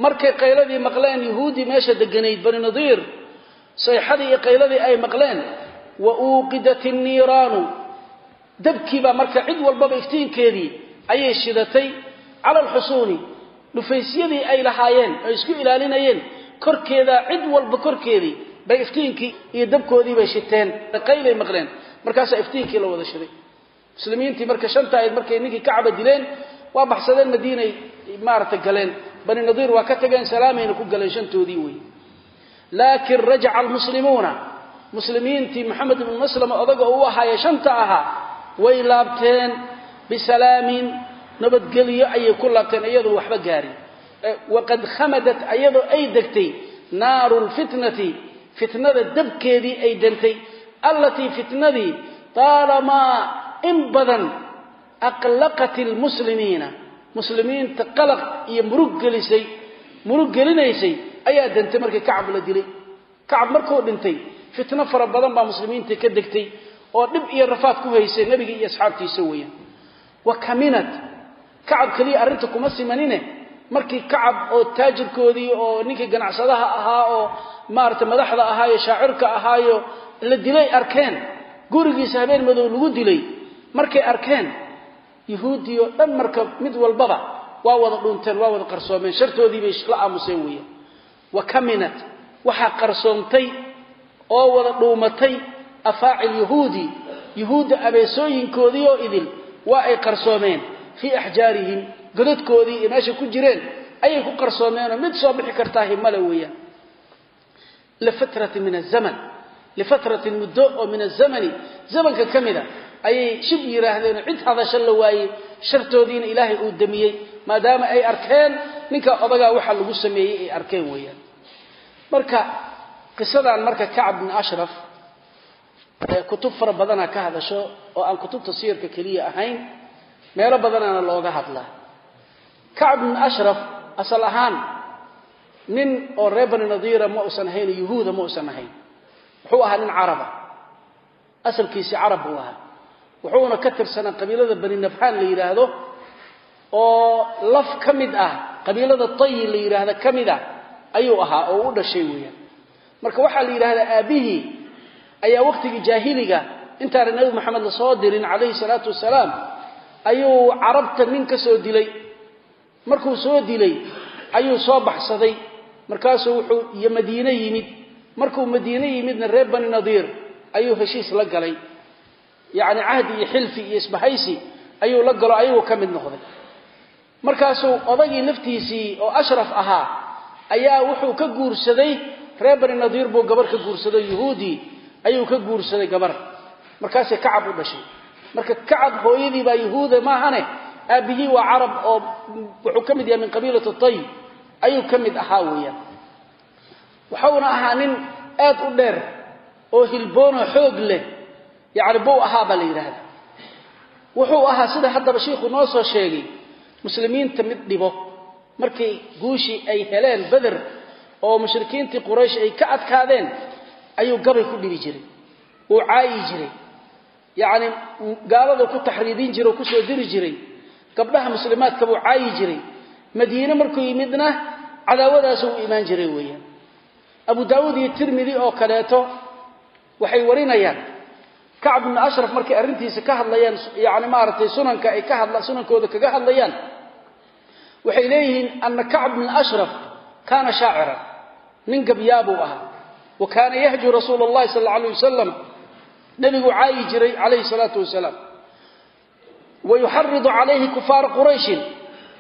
Markay qayladii maqleen yuhuuddii meesha deganayd bani nadiir sayxadii iyo qayladii ay maqleen wa uuqidat inniiraanu dabkiibaa marka cid walbaba iftiinkeedii ayay shidatay cala alxusuuni dhufaysyadii ay lahaayeen ay isku ilaalinayeen korkeeda cid walba korkeedii bay iftiinkii iyo dabkoodii bay shiteen qaylay maqleen. Markaasaa iftiinkii la wada shiday. Muslimiintii marka shanta ayd markay ninkii kacba dileen waa baxsadeen madiinay maaragtay galeen. Bani nadiir waa ka tageen salaamayna ku galeen shantoodii wey laakiin rajaca almuslimuuna muslimiintii maxamed ibnu maslama odaga uu ahaaye shanta ahaa way laabteen bisalaamin nabadgelyo ayay ku laabteen iyadoo waxba gaarin waqad khamadat ayadoo ay degtay naaru lfitnati fitnada dabkeedii ay dentay allatii fitnadii taalamaa in badan aqlaqat ilmuslimiina muslimiinta qalaq iyo murug gelisay murug gelinaysay ayaa dentay markii kacab la dilay. Kacab markuu dhintay fitno fara badan baa muslimiinta ka degtay oo dhib iyo rafaad ku haysay nebiga iyo asxaabtiisa weeyaan. Wa kaminat kacab keliya arrinta kuma simanine. Markii kacab oo taajirkoodii oo ninkii ganacsadaha ahaa oo maaragtay madaxda ahaayo shaacirka ahaayo la dilay arkeen. Gurigiisa habeen madow lagu dilay. Markay arkeen yuhuuddii oo dhan marka mid walbaba waa wada dhunteen waa wada qarsoomeen. Shartoodii bay la aamuseen weeyaan wa kaminat waxaa qarsoontay oo wada dhuumatay afaacil yuhuudi. Yuhuudda abeesooyinkoodii oo idil waa ay qarsoomeen fii axjaarihim godadkoodii meesha ku jireen ayay ku qarsoomeenoo mid soo bixi kartaa himale weeyaan. Lifatratin min azaman lifatratin muddo oo min azamani zamanka ka mida ayay shib yidhaahdeen cid hadasho la waayey shartoodiina ilaahay uu damiyey maadaama ay arkeen ninka odagaa waxa lagu sameeyey ay arkeen weeyaan. Marka qisadan marka kacab bin ashraf kutub fara badana ka hadasho oo aan kutubta siirka keliya ahayn meelo badanaana looga hadlaa kacb bin ashraf asal ahaan nin oo reer bani nadiira ma usan ahayn yuhuuda ma usan ahayn. Wuxuu ahaa nin caraba asalkiisii carab buu ahaa. Wuxuuna ka tirsanaa qabiilada bani nafxaan la yidhaahdo oo laf ka mid ah qabiilada tayi la yidhaahda ka mid ah ayuu ahaa oo u dhashay weeyaan. Marka waxaa la yidhahdaa aabbihii ayaa waqtigii jaahiliga intaana nebi maxamed la soo dirin calayhi salaatu wasalaam ayuu carabta nin ka soo dilay. Markuu soo dilay ayuu soo baxsaday. Markaasuu wuxuu iyo madiine yimid. Markuu madiine yimidna reer bani nadiir ayuu heshiis la galay. Yacni cahdi iyo xilfi iyo isbahaysi ayuu la galo ayagoo ka mid noqday. Markaasuu odagii laftiisii oo ashraf ahaa ayaa wuxuu ka guursaday reer bani nadiir buu gabar ka guursaday yuhuudii ayuu ka guursaday gabar. Markaasay kacab u dhashay marka kacab hooyadii baa yuhuuda maahane aabbihii waa carab oo wuxuu ka mid yahay min qabiilati tay ayuu ka mid ahaa weeyaan. Waxauna ahaa nin aad u dheer oo hilboonoo xoog leh. Yacni buu ahaa baa la yidhaahda wuxuu ahaa sida haddaba shiikhu noo soo sheegay muslimiinta mid dhibo. Markay guushii ay heleen beder oo mushrikiintii quraysh ay ka adkaadeen ayuu gabay ku dhibi jiray. Uu caayi jiray yacni gaalada ku taxriidin jiray oo ku soo diri jiray. Gabdhaha muslimaadka buu caayi jiray. Madiine markuu yimidna cadaawadaasuu u imaan jiray weeyaan. Abu daawuud iyo tirmidi oo kaleeto waxay warinayaan. Kacb bnu ashraf markay arrintiisa ka hadlayaan yani maaragtay sunanka ay ka hadla sunankooda kaga hadlayaan waxay leeyihiin ana kacb bn ashraf kaana shaaciran. Nin gabyaabuu ahaa. Wa kaana yahju rasuul اllahi sal alla alay wasalam nebiguu caayi jiray calayhi salaatu wasalaam. Wa yuxaridu calayhi kufaara qurayshin.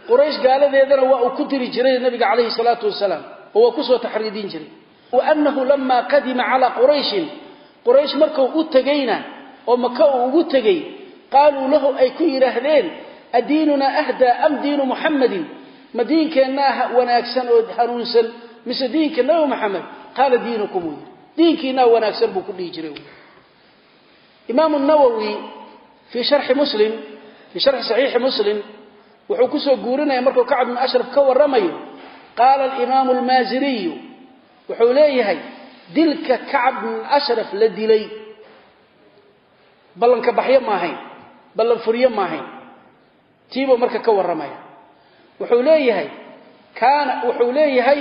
Quraysh gaaladeedana waa uu ku diri jiray nebiga calayhi salaatu wasalaam oo waa ku soo taxriidin jiray. Wa annahu lama qadima calaa qurayshin. Quraysh markuu u tegayna oo maka uu ugu tegey qaaluu lahu ay ku yidhaahdeen adiinunaa ahdaa am diinu muxammadin ma diinkeennaa wanaagsan oo hanuunsan. Mise diinka nabi maxamed qaala diinukum uu yidhi. Diinkiinaa wanaagsan buu ku dhihi jiray imaamu nawowi fii sharxi muslim fii sharxi saxiixi muslim wuxuu ku soo guurinaya markuu kacab ibn ashraf ka warramayo qaala alimaamu almaasiriyu wuxuu leeyahay dilka kacab ibn ashraf la dilay. Ballanka baxyo maahayn ballan furyo maahayn tiibuu marka ka warramaya. Wuxuu leeyahay kaana wuxuu leeyahay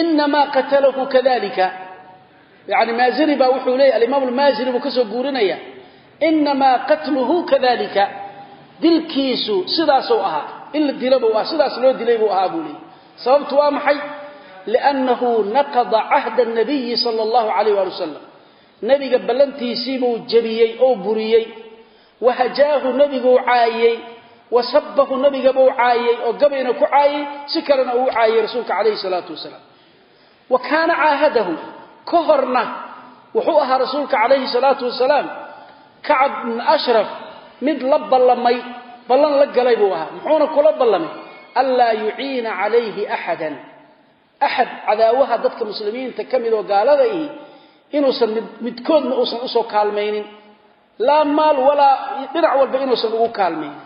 inamaa qatalahu kadalika yani maaziri baa wuxuu leeyahy alimaam almaaziri buu ka soo guurinaya inamaa qatluhu kadalika dilkiisu sidaasuu ahaa in la dila buu ahaa sidaas loo dilay buu ahaa buu leeyay sababtu waa maxay? Liannahu naqada cahda nabiyi sala allahu calayh waali wasalam nebiga ballantiisiibuu jebiyey oo buriyey. Wahajaahu nebiguu caayey. Wasabahu nebigabuu caayey oo gabayna ku caayey si kalena ka horna wuxuu ahaa rasuulka calayhi salaatu wasalaam kacab ibn ashraf mid la ballamay ballan la galay buu ahaa. Muxuuna kula ballamay anlaa yuciina calayhi axadan. Axad cadaawaha dadka muslimiinta ka mid oo gaalada ihi inuusan midkoodna uusan u soo kaalmaynin. Laa maal walaa dhinac walba inuusan ugu kaalmaynin.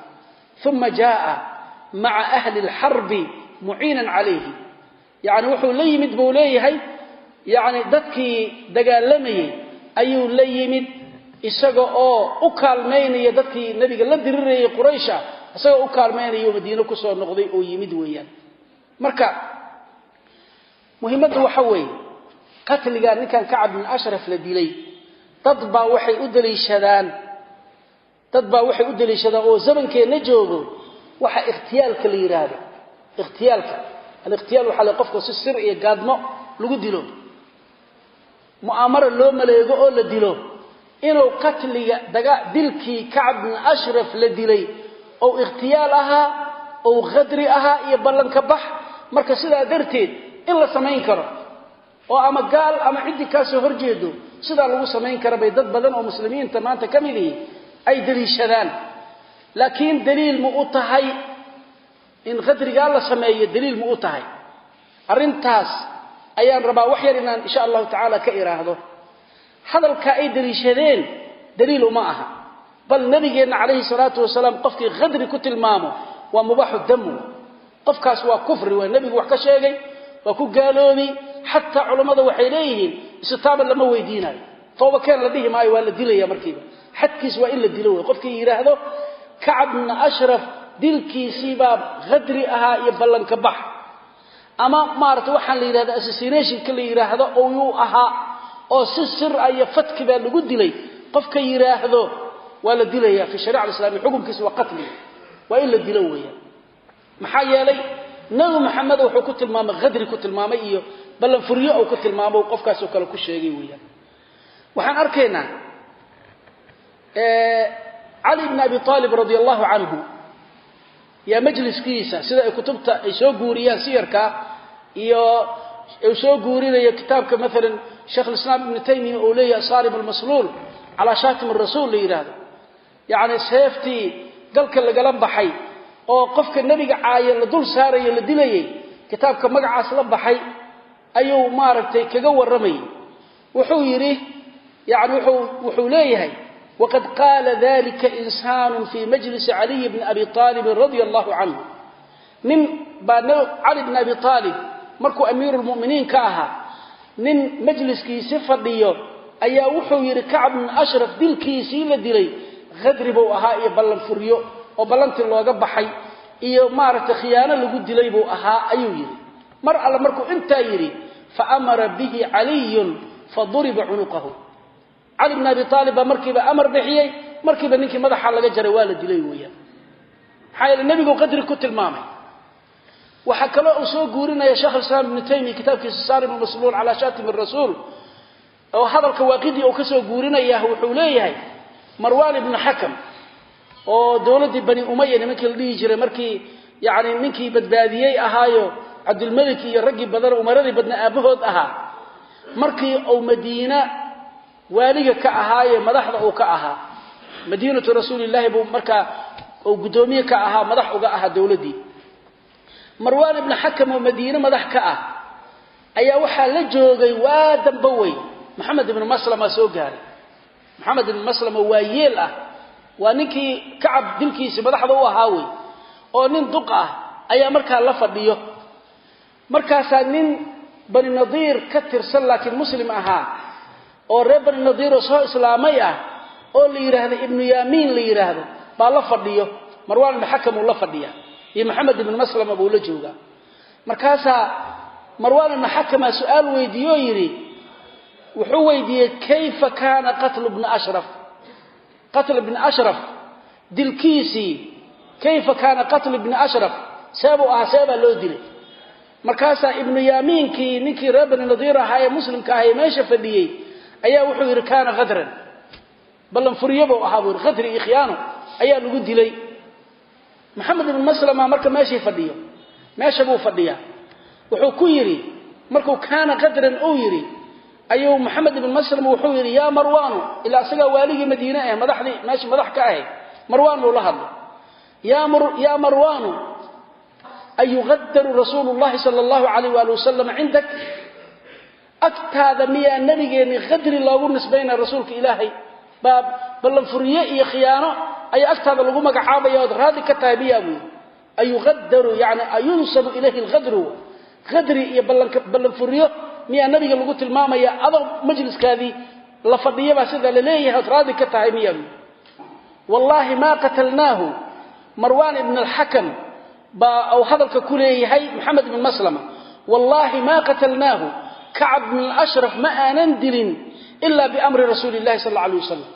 Uma jaaa maca ahli lxarbi muciinan calayhi. Yani wuxuu la yani dadkii dagaalamayey ayuu la yimid isaga oo u kaalmaynaya dadkii nabiga la dirirayay quraysha isagoo u kaalmaynayo madiine ku soo noqday oo yimid weeyaan. Marka muhimaddu waxa weeye qatligaa ninkan kacab bin ashraf la dilay dad baa waxay u daliishadaan dad baa waxay u daliishadaan oo zamankeenna joogo waxa ikhtiyaalka la yidhaahdo ikhtiyaalka alikhtiyaal waxaa dilo mu'aamaro loo maleego oo la dilo inuu qatliga dilkii kacab bin ashraf la dilay ou ikhtiyaal ahaa ou khadri ahaa iyo ballanka bax marka sidaa darteed in la samayn karo oo ama gaal ama ciddii kaasoo horjeedo sidaa lagu samayn kara bay dad badan oo muslimiinta maanta ka mid ihi ay daliishadaan laakiin daliil ma u tahay in khadrigaa la sameeyo daliil ma u tahay. Arrintaas ayaan rabaa wax yar inaan insha allahu tacaala ka iraahdo. Hadalkaa ay daliishadeen daliil uma aha. Bal nabigeenna calayhi salaatu wasalaam qofkii khadri ku tilmaamo waa mubaaxu damu. Qofkaas waa kufri waa nebigu wax ka sheegay waa ku gaaloobi. Xataa culammada waxay leeyihiin istitaaba lama weydiinayo toobakeen la dhihi maayo waa la dilaya markiiba. Xadkiis waa in la dilo wey. Qofkii yidhaahdo kacab bna ashraf dilkiisiibaa khadri ahaa iyo ballanka bax ama maarata waxaan la yidhahda assassinationka la yidhaahdo oyuu ahaa oo si sir ah iyo fatki baa lagu dilay. Qofka yidhaahdo waa la dilaya fi sharica islamiya xukunkiisa waa qatliga waa in la dilo weeyaan. Maxaa yeelay nabi maxamed wuxuu ku tilmaamay khadri ku tilmaamay iyo ballanfuryo uu ku tilmaamo qofkaasoo kale ku sheegay weeyaan. Waxaan arkaynaa cali bn abi aalib radia allahu canhu yaa majliskiisa sida ay kutubta ay soo guuriyaan siyarka iyo soo guurinayo kitaabka maalan sheekh lislaam ibnu taymiya uu leeyahay asaarim almasluul calaa shaatim arasuul la yidhaahdo yacni seeftii galka lagala baxay oo qofka nebiga caayo la dul saarayo la dilayay kitaabka magacaas la baxay ayuu maaragtay kaga warramayay. Wuxuu yidhi yani wuxuu leeyahay waqad qaala dalika insaanu fii majlisi caliyi bni abi aalibin radia allahu canhu nin baa cali bni abi aalib markuu amiiru lmu'miniin ka ahaa nin majliskiisi fadhiyo ayaa wuxuu yidhi kacb bn ashraf dilkiisii la dilay khadri buu ahaa iyo ballan furyo oo ballantii looga baxay iyo maaragtay khiyaano lagu dilay buu ahaa ayuu yidhi mar alle markuu intaa yidhi faamara bihi caliyun faduriba cunuqahu cali bn abi aalib baa markiiba amar bixiyey markiiba ninkii madaxa laga jaray waa la dilay weeyaan. Maxaa yeele qadri ku tilmaamay. Waxaa kaloo uu soo guurinaya sheekh alislaam ibnu taymiya kitaabkiisa saarim almasluul calaa shaatimi rasuul oo hadalka waaqidii uu ka soo guurinaya wuxuu leeyahay marwaan ibnu xakam oo dowladdii bani umaya nimankii la jiray markii yacni ninkii badbaadiyey ahaayo cabdulmelik iyo raggii badan umaradii badna aabbahood ahaa. Markii uu madiina waaliga ka ahaaye madaxda uu ka ahaa. Madiinatu rasuulillaahi buu markaa uu guddoomiye ka ahaa madax uga ahaa dowladdii marwaan ibnu xakam oo madiine madax ka ah ayaa waxaa la joogay waa damba wey maxamed ibnu maslama soo gaaray. Maxamed ibnu maslama waa yeel ah. Waa ninkii kacab dilkiisii madaxda u ahaa wey oo nin duq ah ayaa markaa la fadhiyo. Markaasaa nin bani nadiir ka tirsan laakiin muslim ahaa oo reer bani nadiiroo soo islaamay ah oo la yidhaahdo ibnu yaamiin la yidhaahdo baa la fadhiyo. Marwaan ibnu xakam uu la fadhiya. Iyo maxamed ibnu maslama buu la joogaa. Markaasaa marwaan ibnu xakama su'aal weydiiye yidhi wuxuu weydiiyey kayfa kaana qatlu bni ashraf? Qatl bni ashraf dilkiisii kayfa kaana qatlu bni ashraf? Seebuu ahaa seebaa loo dilay. Markaasaa ibnu yaamiinkii ninkii reer bani nadiir ahaa ee muslimka ahaa ee meesha fadhiyey ayaa wuxuu yidhi kaana khadran ballanfuriyabuu ahaa buu yidhi khadri iyo khiyaano ayaa lagu dilay. Maxamed ibn maslama marka meeshii fadhiyo meesha buu fadhiyaa wuxuu ku yidhi markuu kaana qadran uu yidhi ayuu maxamed ibn maslama wuxuu yidhi yaa marwaanu ilaa isagaa waaligii madiine eh madaxdii meesha madax ka ahayd marwaan buu la hadlay. Yaa marwaanu ayuqadaru rasuulu llahi sala allahu calayh waali wasalam cindak agtaada miyaa nabigeenni qadri loogu nisbaynaya rasuulka ilaahay. Ballanfuriye iyo khiyaano ayaa agtaada lagu magacaabaya ood raadi ka tahay miyaa buu yidhi ayuqadaru yani ayunsabu ilayhi lqadru qadri iyo ballanfuriyo miyaa nabiga lagu tilmaamaya adoo majliskaadii la fadhiyabaa sida la leeyahay ood raadi ka tahay miyaa buu yidhi wallaahi maa qatalnaahu marwaan ibn alxakam baa uu hadalka ku leeyahay maxamed ibn maslama. Wallaahi maa qatalnaahu kacab bn ashraf ma aanan dilin ilaa biamri rasuuli llahi sal alay wasalam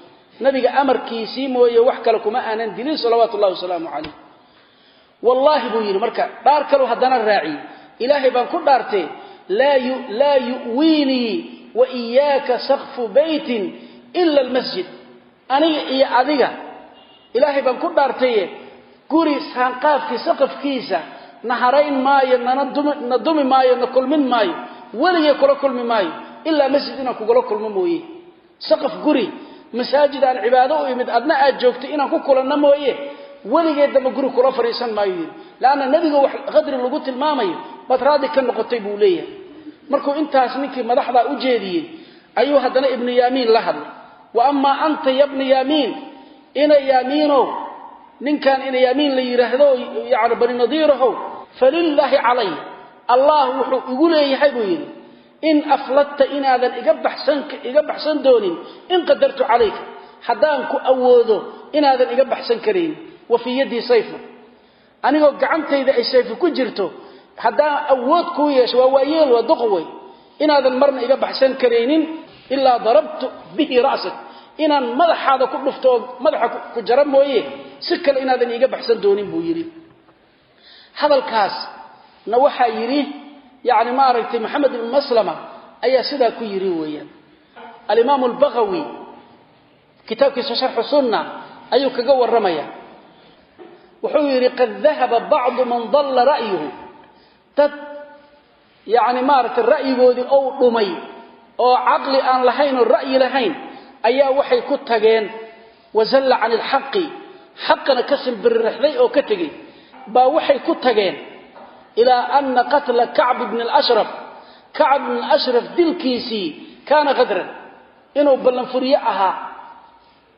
nabiga amarkiisii mooye wax kale kuma aanan dilin salawaatu llahi wasalaamu calayh. Wallaahi buu yidhi marka dhaar kalu haddana raaciye ilaahay baan ku dhaartee laa yu'wiinii wa iyaaka sakfu beytin ila almasjid. Aniga iyo adiga ilaahay baan ku dhaartaye guri saanqaafkii saqafkiisa na harayn maayo na dumi maayo na kulmin maayo weligay kula kulmi maayo ilaa masjid inaan kugula kulmo mooye. Saqaf guri masaajid aan cibaado u imid adna aad joogto inaan ku kulanno mooye. Weligeed damba guri kula fadhiisan maayo. Yidhi leanna nebiga wax qadri lagu tilmaamayo baad raadi ka noqotay buu leeyahay. Markuu intaas ninkii madaxdaa u jeediyey ayuu haddana ibnu yaamiin la hadlay. Wa amaa anta ya bna yaamiin ina yaamiinow ninkan ina yaamiin la yidhaahdo yani bani nadiirahow falilaahi calay allah wuxuu igu leeyahay buu yidhi in afladta inaadan iga baxsan doonin in qadartu calayka haddaan ku awoodo inaadan iga baxsan karayn wa fii yaddii sayfu. Anigoo gacantayda ay sayfu ku jirto haddaan awood kuu yeesho waa waayeel waa duqwey inaadan marna iga baxsan karaynin ilaa darabtu bihi ra'sak. Inaan madaxaada ku dhufto oo madaxa ku jara mooye si kale inaadan iiga baxsan hadalkaasna waxaa yidhi yani maaragtay maxamed ibn maslama ayaa sidaa ku yidhi weeyaan. Alimaamu albagawi kitaabkiisa sharxu sunna ayuu kaga warramaya wuxuu yidhi qad dahaba bacdu man dalla ra'yuhu. Dad yani maaragtay ra'yigoodii ou dhumay oo caqli aan lahayn oo ra'yi lahayn ayaa waxay ku tageen wazalla can ilxaqi xaqana ka silbiririxday oo ka tegey. Baa waxay ku tageen ilaa ana qatla kacb bni ashraf kacb bni ashraf dilkiisii kaana qadran inuu ballanfuriye ahaa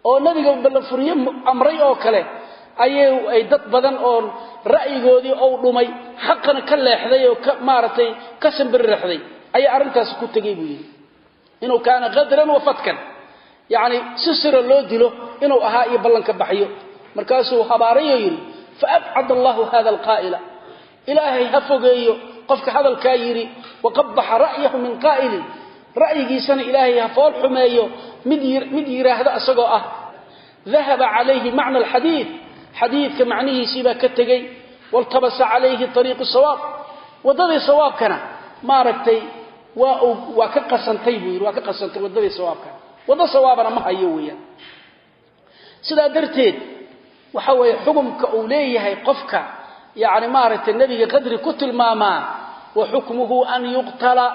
oo nebiga ballanfuriye amray oo kale ayay ay dad badan oo ra'yigoodii ou dhumay xaqana ka leexday oo maaragtay ka silbiririxday ayaa arrintaasi ku tegey buu yidhi inuu kaana qadran wa fatkan yacni si loo dilo inuu ahaa iyo ballanka baxyo markaasuu habaarayoo yidhi faabcad allahu hada alqaa'ila ilaahay ha fogeeyo. Qofka hadalkaa yidhi waqabaxa ra'yahu min qaa'ilin ra'yigiisana ilaahay ha fool xumeeyo. Mid yidhaahdo isagoo ah. Dahaba calayhi macna alxadiid. Xadiidka macnihiisii baa ka tegey. Waltabasa calayhi ariiqu sawaab. Waddadii sawaabkana maaragtay waa uu waa ka qasantay buu yidhi waa ka qasantay waddadii sawaabkana. Waddo sawaabana ma hayo yani maaragtay nebiga qadri ku tilmaamaa wa xukmuhu an yuqtala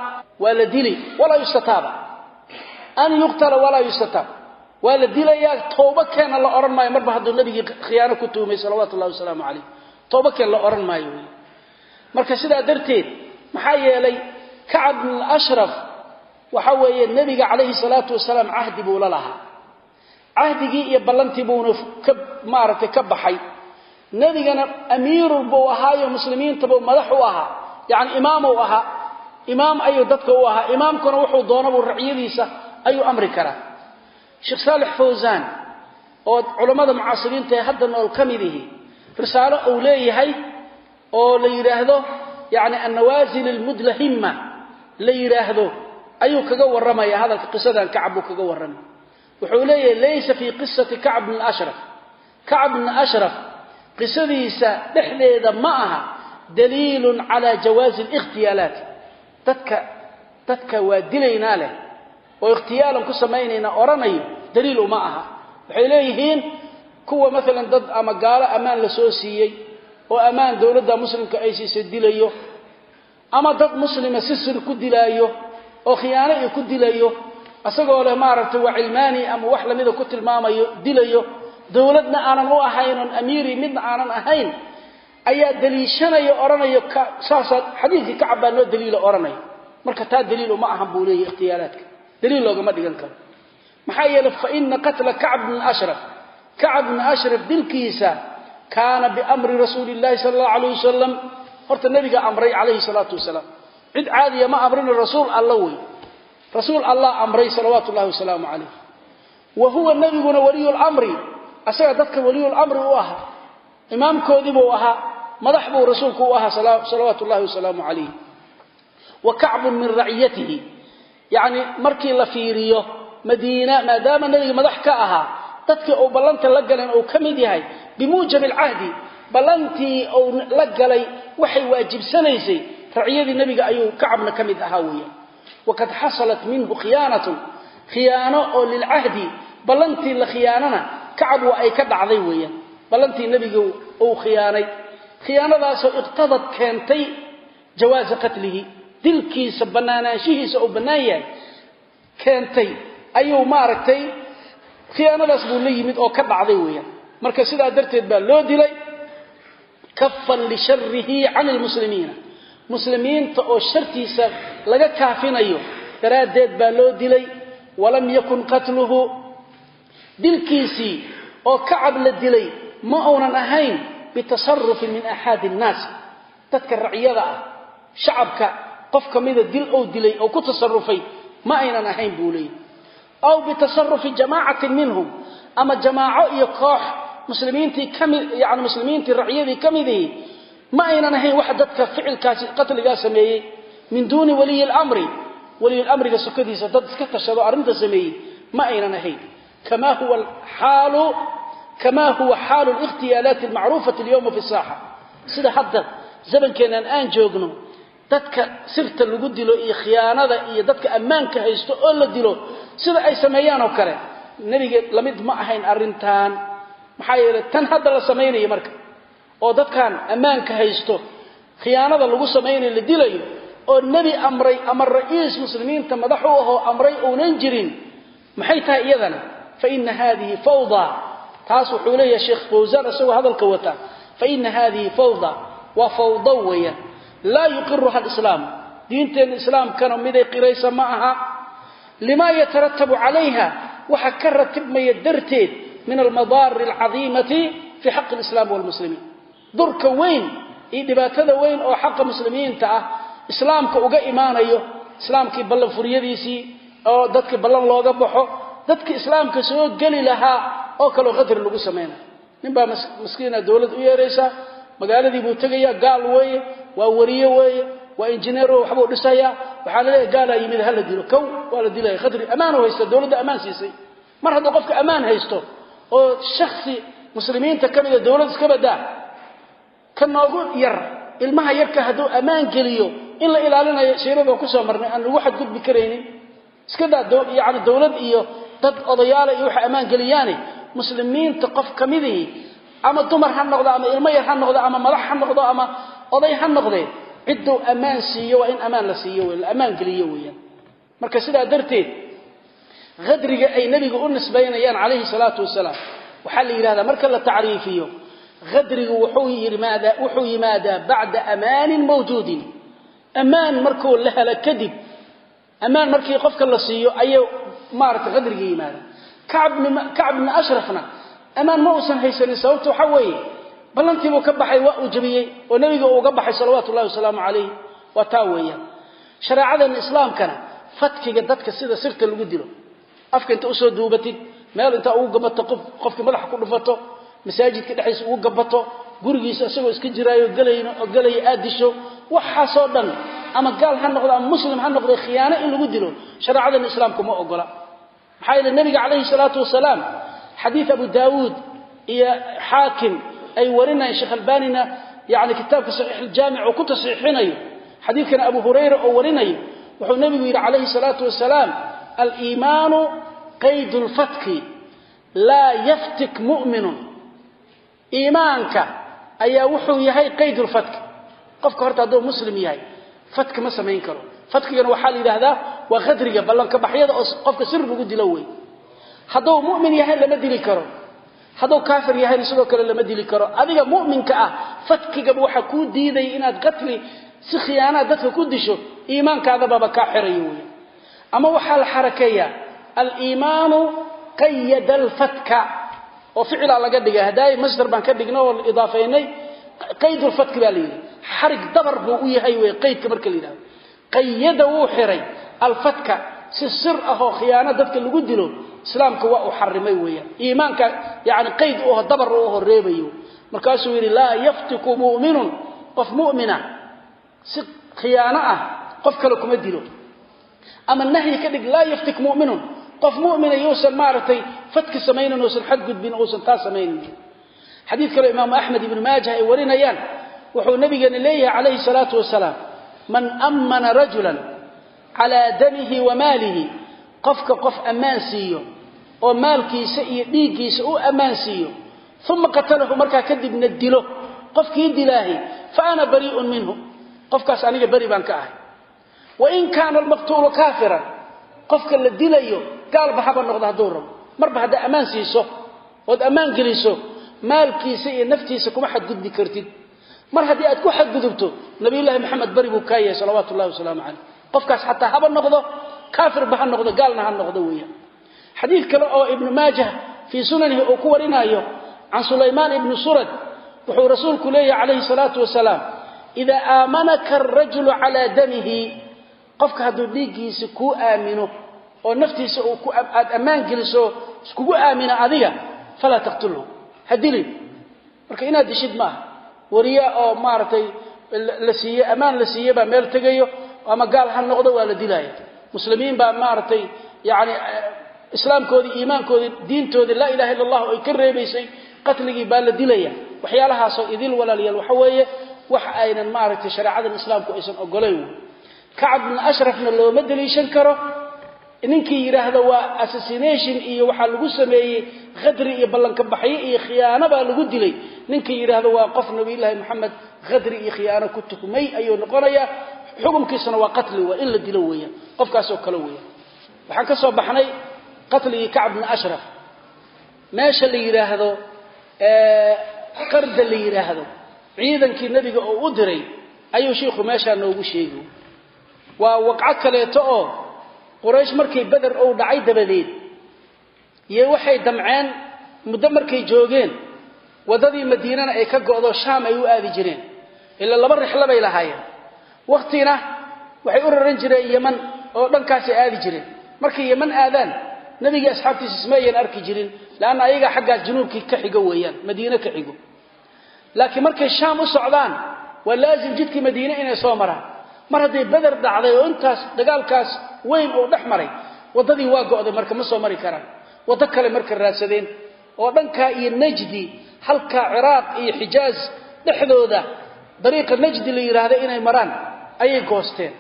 waa la dili walaa yustataaba an yuqtala walaa yustataab waa la dilayaa tooba keena la odhan maayo. Marba hadduu nebigii khiyaano ku tuhumay salawaatu ullahi wasalaamu calayh. Tooba keen la odhan maayo wey marka sidaa darteed maxaa yeelay kacab bn ashraf waxa weeye nebiga calayhi salaatu wasalaam cahdi buu la lahaa. Cahdigii iyo ballantii buuna ka maaragtay ka baxay nebigana amiirul buu ahaayo muslimiintabuu madax u ahaa. Yacni imaamuu ahaa. Imaam ayuu dadka u ahaa. Imaamkuna wuxuu doonabuu raciyadiisa ayuu amri karaa. Sheekh saalix fawsaan oo culammada mucaasiriinta ee hadda nool ka mid ihi risaalo uu leeyahay oo la yidhaahdo yacni annawaasil almudlahimma la yidhaahdo ayuu kaga warramaya. Hadalka qisadan kacab buu kaga warramay. Wuxuu leeyahay laysa fii qisati kacb bni ashraf. Kacb bni ashraf qisadiisa dhexdeeda ma aha daliilun calaa jawaazi alikhtiyaalaat. Dadka dadka waa dilaynaa leh oo ikhtiyaalan ku samaynaynaa odhanayo daliil uma aha. Waxay leeyihiin kuwa maalan dad ama gaalo ammaan la soo siiyey oo ammaan dowladda muslimka ay siisay dilayo ama dad muslima si sir ku dilaayo oo khiyaano iyo ku dilayo isagoo leh maaragtay waa cilmaani ama wax lamida ku tilmaamayo dilayo dowladna aanan u ahayn oon amiiri midna aanan ahayn ayaa daliishanaya odhanayo saasaa xadiidkii kacab baa loo daliila odhanaya marka taa daliil uma ahan buu leeyahy ikhtiyaalaadka daliil loogama dhigan karo. Maxaa yeelay fa ina qatla kacb bni ashraf kacab bni ashraf dilkiisa kaana biamri rasuuli llahi sala allahu alayh wasalam horta nabiga amray calayhi salaatu wasalaam. Cid caadiya ma amrina rasuul alla wey. Rasuul allah amray salawaatu llahi wasalaamu calayh wa huwa nebiguna waliyulamri asaga dadka waliyulamri u ahaa imaamkoodiibuu ahaa madax buu rasuulku u ahaa salawaatu llahi wasalaamu calayh wa kacbun min raciyatihi yacni markii la fiiriyo madiina maadaama nebiga madax ka ahaa dadkii uu ballanta la galeen uu ka mid yahay bimuujabi alcahdi ballantii uu la galay waxay waajibsanaysay raciyadii nebiga ayuu kacabna ka mid ahaa weeyaan. Waqad xasalat minhu khiyaanatun khiyaano oo lilcahdi ballantii la khiyaanana kacab waa ay ka dhacday weeyaan. Ballantii nebiga uu khiyaanay. Khiyaanadaasoo iqtadad keentay jawaaza qatlihi. Dilkiisa bannaanaanshihiisa uu bannaan yahay keentay. Ayuu maaragtay khiyaanadaas buu la yimid marka sidaa darteed baa loo dilay kafan lisharihi can lmuslimiina muslimiinta oo shartiisa laga kaafinayo daraaddeed baa loo dilay walam yakun qatluhu dilkiisii oo kacab la dilay ma uunan ahayn bitasarufin min axaadi innaas dadka raciyada ah shacabka qof ka mida dil ou dilay oo ku tasarufay ma aynan ahayn buu leeyay aw bitasarufi jamaacatin minhum ama jamaaco iyo koox muslimiintii kami yani muslimiintii raciyadii ka midihi ma aynan ahayn wax dadka ficilkaasi qatligaa sameeyey. Min duuni waliyi lamri waliyulamriga sokadiisa dad iska tashado arrinta sameeyey ma aynan ahayn kama huwa xaalu likhtiyaalaati almacruufati alyawma fi saaxa sida hadda zamankeennan aan joogno dadka sirta lagu dilo iyo khiyaanada iyo dadka ammaanka haysto oo la dilo sida ay sameeyaan oo kale nebiga la mid ma ahayn arrintan maxaa yeelay tan hadda la samaynayo marka oo dadkan ammaanka haysto khiyaanada lagu samaynayo la dilayo oo nebi amray ama ra'iis muslimiinta madax u ahoo amray uunan jirin maxay tahay iyadana fa ina hadihi fawda taas wuxuu leeyahay sheekh fawsaan isagoo hadalka wata fa ina hadihi fawda waa fawdo weeyaan laa yuqiruha alislaam diinteenna islaamkana miday qiraysa ma aha limaa yataratabu calayha waxa ka ratibmaya darteed min almadaari alcadiimati fii xaqi alislaami walmuslimiin durka weyn iyo dhibaatada weyn oo xaqa muslimiinta ah islaamka uga imaanayo islaamkii ballan furyadiisii oo dadki islaamka soo geli lahaa oo kaleo qadri lagu samaynayo ninbaa maskiina dowlad u yeeraysaa magaaladii buu tegaya gaal weeye waa wariye weeye waa injineero waxbuu dhisayaa waxaa la leeyahy gaalaa yimid hala dilo kow waa la dilaya qadri ammaanu haysta dowladda ammaan siisay. Mar hadduu qofka ammaan haysto oo shaksi muslimiinta ka mida dowlad iska ka noogu yar ilmaha yarka hadduu ammaan geliyo in la ilaalinayo siirada ku soo marnay aan lagu xadgudbi karaynin. Iska yani dowlad iyo dad odayaala iyo waxa ammaan geliyaane muslimiinta qof ka midihii ama dumar ha noqdo ama ilmo yar ha noqdo ama madax ha noqdo ama oday ha noqdee cidduu ammaan siiyo waa in ammaan la siiyo la ammaan geliyo weeyaan. Marka sidaa darteed qadriga ay nebiga u nisbaynayaan calayhi salaatu wasalaam waxaa la yidhahdaa marka la tacriifiyo yimaadaa wuxuu yimaadaa bacda amaanin mawjuudin. Ammaan markuu la helo kadib ammaan markii qofka la siiyo ayay maaragtay qadriga yimaada. Kacb bni ashrafna ammaan ma uusan haysanin sababta waxaa weeye ballantiibuu ka baxay waa uu jabiyey oo nebiga uuga baxay salawaatu ullahi wasalaamu calayh waa taa weeyaan. Shareecadeena islaamkana fatkiga dadka sida sirta lagu dilo afka inta u soo duubatid meel intaa ugu gabato qof qofkii madaxa ku dhufato masaajidka dhexdiisa ugu gabato gurigiisa isagoo iska jiraayo galayn oo galaya aad disho waxaasoo dhan ama gaal ha noqdo ama muslim ha noqdo khiyaano in lagu dilo shareecadeena islaamku ma ogola. Maxaa yeele nebiga calayhi salaatu wasalaam xadiid abu daawuud iyo xaakim ay warinayaan sheekh albanina yani kitaabka saxiix aljaamic oo ku tasiixinayo xadiidkana abu hurayra oo warinayo wuxuu nebigu yidhi calayhi salaatu wasalaam aliimaanu qaydu lfatki laa yaftik mu'minun. Iimaanka ayaa wuxuu yahay qayd lfatki qofka horta hadduu muslim yahay fatki ma samayn karo. Fatkigana waxaa la yidhaahdaa waa khadriga ballanka baxyada oo qofka sir lagu dilo wey hadduu mu'min yahay lama dili karo. Hadduu kaafir yahayna sidoo kale lama dili karo. Adiga mu'minka ah fatkigaba waxaa kuu diidaya inaad qatli si khiyaanaa dadka ku disho iimaankaadababa kaa xirayo wey ama waxaa la xarakeeyaa aliimaanu qayada alfatka oo ficilaa laga dhigay. Haddaay masdar baan ka dhigna oo idaafaynay qaydulfatki baa la yidhi. Xarig dabar buu u yahay wey qaydka marka la yidhahdo qayada wuu xiray. Alfatka si sir ah oo khiyaano dadka lagu dilo islaamka waa uu xarimay weeyaan iimaanka yani qayd u dabar u horeebayo markaasuu yidhi laa yaftiku mu'minun. Qof mu'mina si khiyaano ah qof kale kuma dilo. Ama nahyi ka dhig laa yaftik mu'minun qof mu'mina yuusan maaragtay fatki samaynin uusan xadgudbin uusan taa samaynin. Xadiid kale imaamu axmed ibnu maajah ay warinayaan wuxuu nabigeena leeyahay calayhi salaatu wasalaam man ammana rajulan calaa damihi wa maalihi qofka qof ammaan siiyo oo maalkiisa iyo dhiiggiisa u ammaan siiyo uma qatalahu markaa kadibna dilo. Qofkii dilaahi fa ana barii'un minhu. Qofkaas aniga beri baan ka ahay. Wain kaana almaqtuulu kaafiran qofka la dilayo gaalba haba noqdo hadduu rabo. Marba haddaa ammaan siiso ood ammaan geliso maalkiisa iyo naftiisa kuma xadgudbi kartid. Mar haddii aad ku xadgudubto nabiyullaahi maxamed beri buu kaa yahay salawaatu ullahi wasalaamu caleyh qofkaas xataa haba noqdo kaafirba ha noqdo gaalna ha noqdo weeyaan. Xadiid kale oo ibnu maajah fii sunanihi uu ku warinaayo can sulaymaan ibni surad wuxuu rasuulku leeyahay calayhi salaatu wasalaam idaa aamanaka arajulu calaa damihi qofka hadduu dhiiggiisa kuu aamino oo naftiisa aad ammaan geliso iskugu aamina adiga falaa taqtulhu ha dilin marka inaad dishid maaha wariya oo maaragtay la siiye ammaan la siiye baa meel tegayo ama gaal ha noqdo waa la dilaya muslimiin baa maaragtay yani islaamkoodii iimaankoodii diintoodii laa ilaha illa allah ay ka reebaysay qatligii baa la dilaya. Waxyaalahaasoo idil walaalayaal waxa weeye wax aynan maaragtay shareecadan islaamku aysan ogolayn. Kacab bin ashrafna looma daliishan karo ninkii yidhaahda waa assassination iyo waxaa lagu sameeyey khadri iyo ballanka baxyo iyo khiyaano baa lagu dilay. Ninkii yidhaahda waa qof nabiyullaahi moxamed khadri iyo khiyaano ku tuhmay ayuu noqonayaa. Xukunkiisuna waa qatli waa in la dilo weeyaan qofkaasoo kale weeyaan. Waxaan ka soo baxnay qatligii kacab bin ashraf. Meesha la yidhaahdo qarda la yidhaahdo ciidankii nebiga oo u diray ayuu shiikhu meeshaa noogu sheegi waa waqco kaleeto oo quraysh markay beder ou dhacay dabadeed iyo waxay damceen muddo markay joogeen waddadii madiinana ay ka go'do shaam ay u aadi jireen ilaa laba rixlo bay lahaayeen. Wakhtina waxay u raran jireen yeman oo dhankaasay aadi jireen. Markay yeman aadaan nebigii asxaabtiisa ismayan arki jirin leanna ayagaa xaggaas junuubkii ka xigo weeyaan madiine ka xigo. Laakiin markay shaam u socdaan waa laazim jidkii madiine inay soo maraan mar hadday beder dhacday oo intaas dagaalkaas weyn oo dhex maray waddadii waa go'day marka ma soo mari karaan. Waddo kale marka raadsadeen oo dhankaa iyo najdi halkaa ciraaq iyo xijaaz dhexdooda dariiqa najdi la yidhaahda inay maraan ayay goosteen.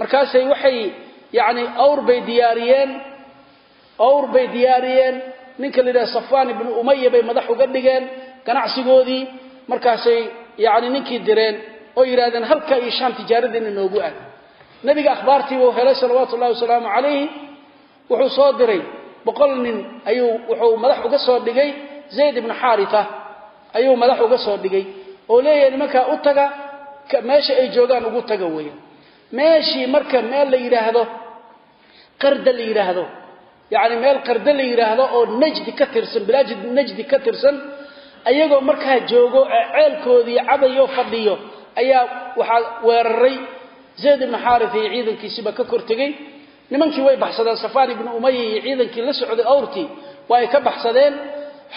Markaasay waxay yacni awr bay diyaariyeen awr bay diyaariyeen. Ninka la yidhaha safwaan ibnu umaya bay madax uga dhigeen ganacsigoodii. Markaasay yacni ninkii direen oo yidhahdeen halkaa iyo shaam tijaaradiina noogu aad nebiga akhbaartiibuu helay salawaatu ullahi wasalaamu calayhi wuxuu soo diray boqol nin ayuu wuxuu madax uga soo dhigay zayd ibnu xaarita ayuu madax uga soo dhigay oo leeyahay nimankaa u taga meesha ay joogaan ugu taga weeyaan meeshii marka meel la yidhaahdo qarda la yidhaahdo yacni meel qarda la yidhaahdo oo najdi ka tirsan bilaajid najdi ka tirsan ayagoo markaa joogo ceelkoodii cabayo fadhiyo ayaa waxaa weeraray zayd ibnu xaarisa iyo ciidankiisiiba ka kortegey nimankii way baxsadeen safaan ibnu umaya iyo ciidankii la socday awrtii waa ay ka baxsadeen.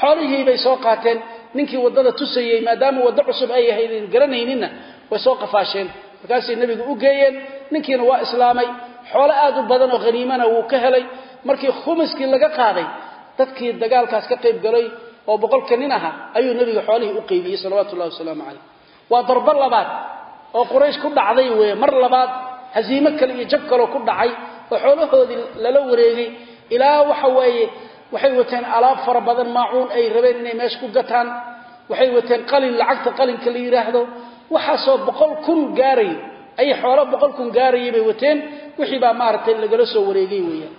Xoolihii bay soo qaateen. Ninkii waddada tusayey maadaama waddo cusub ay ahaydn garanayninna way soo qafaasheen. Markaasay nebigu u geeyeen ninkiina waa islaamay. Xoolo aad u badan oo haniimana wuu ka helay. Markii khumiskii laga qaaday dadkii dagaalkaas ka qayb galay oo boqolka nin aha ayuu nebiga xoolihii u qaybiyey salawaatu ullahi wasalaamu calayh waa darbo labaad oo quraysh ku dhacday weeye mar labaad hasiimo kale iyo jab kaloo ku dhacay oo xoolahoodii lala wareegay. Ilaa waxa weeye waxay wateen alaab fara badan maacuun ay rabeen inay meesha ku gataan. Waxay wateen qalin lacagta qalinka la yidhaahdo waxaasoo boqol kun gaarayo ayay xoolo boqol kun gaarayay bay wateen. Wixii baa maaragtay lagala soo wareegay weeyaan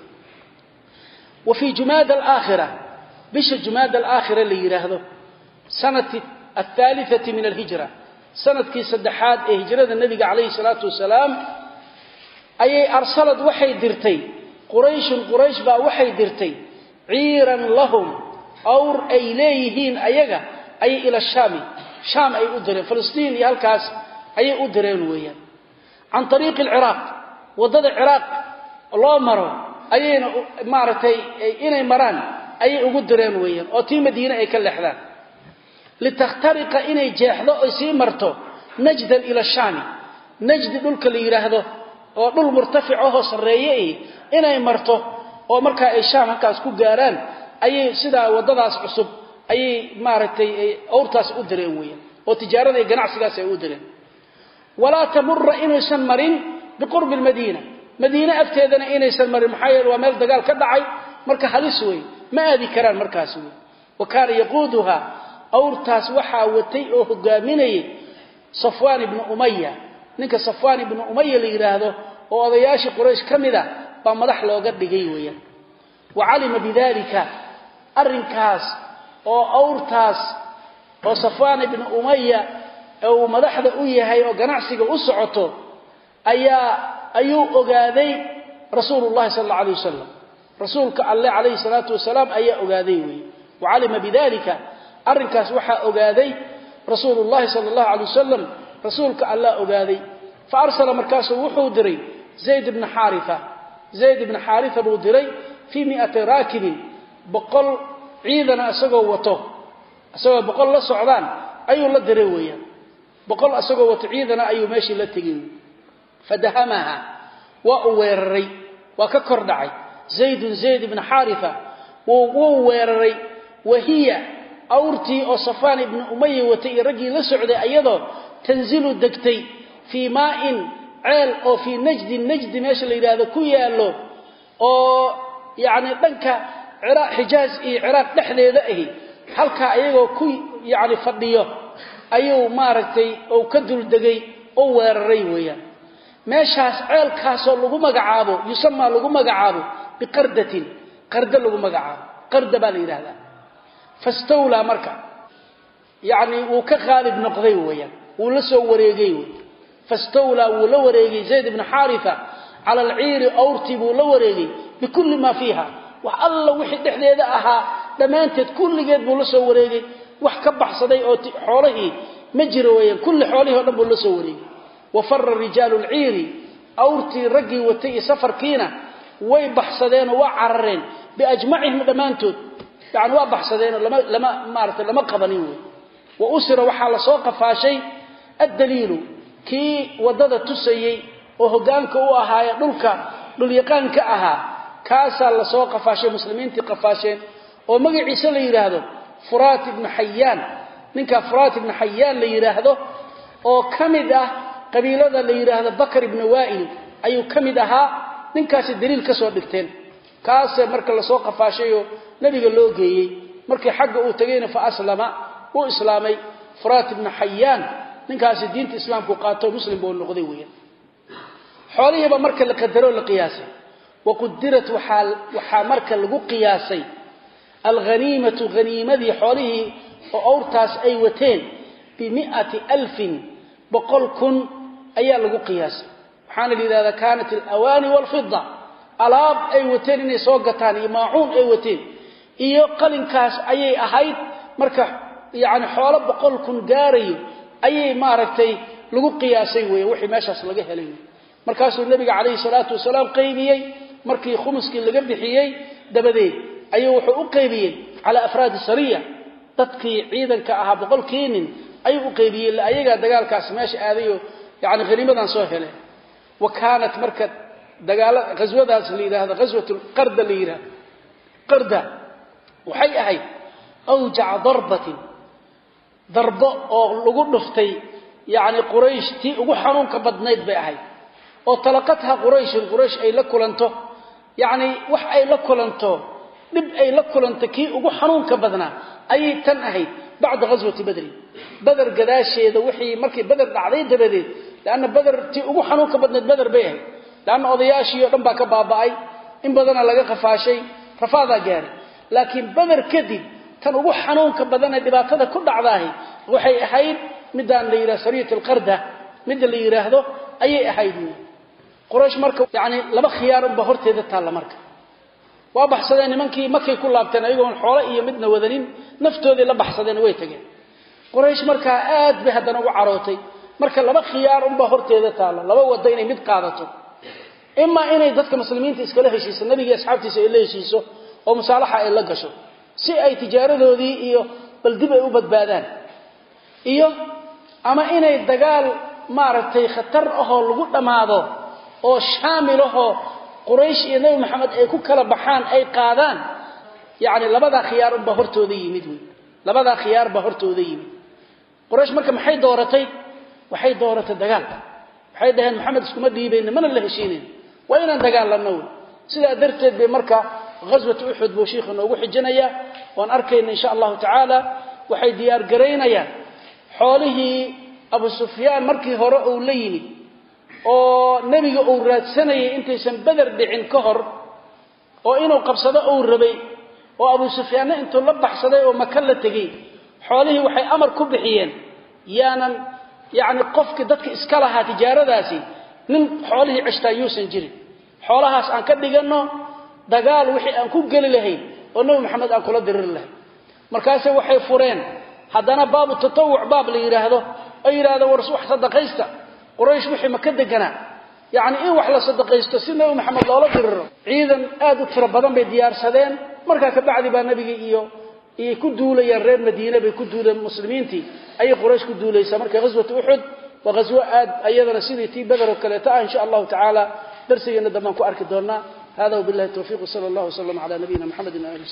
wa fii jumaada alaakhira bisha jumaada alaakhira la yidhaahdo sanati athaalithati min alhijra sannadkii saddexaad ee hijrada nebiga calayhi salaatu wasalaam ayay arsalad waxay dirtay. Qurayshun quraysh baa waxay dirtay ciiran lahum awr ay leeyihiin ayaga ayay ila shaami shaam ay u direen filistiin iyo halkaas ayay u direen weeyaan. Can ariiqi alciraaq waddada ciraaq loo maro ayayna maaragtay inay maraan ayay ugu direen weeyaan oo tii madiine ay ka leexdaan litakhtariqa inay jeexdo oy sii marto najdan ila shaami najdi dhulka la yidhaahdo oo dhul murtafic ahoo sarreeye ih inay marto oo markaa ay shaam halkaas ku gaaraan ayay sidaa waddadaas cusub ayay maaragtay awrtaas u direen weeyaan oo tijaarada iyo ganacsigaas ay u direen. Walaa tamura inaysan marin biqurbi lmadiina madiine agteedana inaysan marin maxaa yeele waa meel awrtaas waxaa watay oo hogaaminayay safwaan ibnu umaya ninka safwaan ibnu umaya la yidhaahdo oo odayaashii quraysh ka mid a baa madax looga dhigay weeyaan. Wa calima bidalika arrinkaas oo awrtaas oo safwaan ibnu umaya uu madaxda u yahay oo ganacsiga u socoto ayaa ayuu ogaaday rasuulu llahi sala alla alay wasalam rasuulka alleh calayhi salaatu wasalaam ayaa ogaaday weeye wa calima bidalika arrinkaas waxaa ogaaday rasuulu llahi sala allahu alay wasalam rasuulka allaa ogaaday. Fa arsala markaasuu wuxuu diray zayd ibna xaaria zayd ibna xaaria buu diray fii miati raakibin boqol ciidana isagoo wato. Isagoo boqol la socdaan ayuu la diray weeyaan. Boqol isagoo wato ciidana ayuu meeshii la tegay fadahamaha waa uu weeraray waa ka kor zaydun zayd ibna xaaria wuu weeraray. Wahiya awrtii oo safaan ibnu umaya watay iyo raggii la socday ayadoo tanzilu degtay fii maain ceel oo fii najdin najdi meesha la yidhaahdo ku yaallo oo yacni dhanka xijaaz iyo ciraaq dhexdeeda ahi halkaa ayagoo ku yacni fadhiyo ayuu maaragtay ou ka duldegay oo weeraray weeyaan. Meeshaas ceelkaasoo lagu magacaabo yusamaa lagu magacaabo biqardatin qarda lagu magacaabo qarda baa la yidhahdaa fastawlaa marka. Yacni wuu ka qaalib noqday weeyaan. Wuu la soo wareegay wey fastawlaa wuu la wareegay. Zayd ibnu xaaria cala alciiri awrtii buu la wareegay bikulli maa fiiha. Wax alla wixii dhexdeeda ahaa dhammaanteed kulligeed buu la soo wareegay. Wax ka baxsaday oo xoolihii ma jiro weeyaan. Kulli xoolihii o dhan buu la way baxsadeenoo waa carareen biajmacihim dhammaantood yani waa baxsadeenoo lama maarata lama qabanin wey wa usira waxaa la soo qafaashay addaliilu kii waddada tusayey oo hoggaanka u ahaaye dhulka dhulyaqaanka ahaa kaasaa la soo qafaashay muslimiintii qafaasheen oo magaciisa la yidhaahdo furaat ibnu xayaan ninkaa furaat ibnu xayaan la yidhaahdo oo ka mid ah qabiilada la yidhaahdo bakar ibnu waa'il ayuu ka mid ahaa. Ninkaasi daliil ka soo dhigteen kaasee marka la soo qafaashayoo nebiga loo geeyey. Markii xagga uu tegayna fa aslama uu islaamay. Furaat ibnu xayaan ninkaasi diinta islaamku qaato muslim buu noqday weeyaan. Xoolihiiba marka la qadaroo la qiyaasay. Wa qudirat waxaa marka lagu qiyaasay alghaniimatu haniimadii xoolihii oo awrtaas ay wateen bimi'ati alfin boqol kun ayaa lagu qiyaasay. Waxaana la yidhahdaa kaanat alawaani waalfida alaab ay wateen inay soo gataan iyo maacuun ay wateen iyo qalinkaas ayay ahayd. Marka yani xoolo boqol kun gaarayo ayay maaragtay lagu qiyaasay weeye wixii meeshaas laga helay. Markaasuu nebiga calayhi salaatu wasalaam qaybiyey markii khumuskii laga bixiyey dabadeed ayuu wuxuu u qaybiyey calaa afraadi sariya. Dadkii ciidanka ahaa boqolkii nin ayuu u qaybiyey ayagaa dagaalkaas meesha aadayoo yani haniimadan soo hele wa kaanat marka dagaala ghaswadaas la yidhaahdo ghaswat qarda la yidhahdo qarda waxay ahayd awjaca darbatin darbo oo lagu dhuftay yacni quraysh tii ugu xanuunka badnayd bay ahayd. Oo talaqatha qurayshun quraysh ay la kulanto yacni wax ay la kulanto dhib ay la kulanto kii ugu xanuunka badnaa ayay tan ahayd bacda ghaswati badrin bader gadaasheeda wixii markii bader dhacday dabadeed leanna bader tii ugu xanuunka badnayd bader bay ahayd leanna odayaashii o dhan baa ka baaba'ay. In badana laga qafaashay rafaadaa gaaray. Laakiin bader kadib tan ugu xanuunka badan ee dhibaatada ku dhacdaahi waxay ahayd midaan la yidhahdo sariyat alqarda. Midda la yidhaahdo ayay ahayd quraysh marka yani laba khiyaar unba horteeda taalla marka. Waa baxsadeen nimankii markay ku laabteen ayagoon xoolo iyo midna wadanin naftoodii la baxsadeen way tageen. Quraysh markaa aad bay haddana ugu carootay. Marka laba khiyaar unba horteeda taalla laba wado inay mid qaadato imaa inay dadka muslimiinta iskala heshiiso nabigii asxaabtiisa ay la heshiiso oo musaalaxa ay la gasho si ay tijaaradoodii iyo bal ay u badbaadaan. Iyo ama inay dagaal maaragtay khatar ahoo lagu dhammaado oo shaamil ahoo quraysh iyo nebi maxamed ay ku kala baxaan ay qaadaan yacni labadaa khiyaar unbaa hortooda yimid wey. Labadaa khiyaar baa hortooda yimid. Quraysh marka maxay dooratay? Waxay dooratay dagaalka waxay dhaheen maxamed iskuma dhiibayna mana la heshiinayn waa inaan dagaalanno wey sidaa darteed bay marka ghaswat uxud buu shiikhu noogu xijinayaa oan arkayna insha allahu tacaala. Waxay diyaar garaynayaan. Xoolihii abu sufyaan markii hore uu la yimid oo nebiga uu raadsanayay intaysan beder dhicin ka hor oo inuu qabsado uu rabay oo abu sufyaanna intuu la baxsaday oo maka la tegey xoolihii waxay amar ku bixiyeen. Yaanan yacni qofkii dadka iska lahaa tijaaradaasi nin xoolihii ceshtaa yuusan jirin. Xoolahaas aan ka dhiganno dagaal wixii aan ku geli lahayn oo nebi maxamed aan kula diriri lahayn. Markaase waxay fureen haddana baabu tatawuc baab la yidhaahdo oo yidhahdo war wax sadaqaysta. Quraysh wixii maka deganaa. Yacni in wax la sadaqaysto si nebi maxamed loola diriro ciidan aad u tiro badan bay diyaarsadeen. Markaa kabacdi baa nebiga iyo iyay ku duulayaan reer madiine bay ku duuleen muslimiintii. Ayay quraysh ku duulaysaa. Marka ghaswat uxud waa ghaswo aad ayadana sidii tii beder oo kaleeto ah insha allahu tacaala. Darsigeena dambaan ku arki doonaa. Hada wabillahi tawfiiq sala allah wasalam cala nabiyina maxamedin ali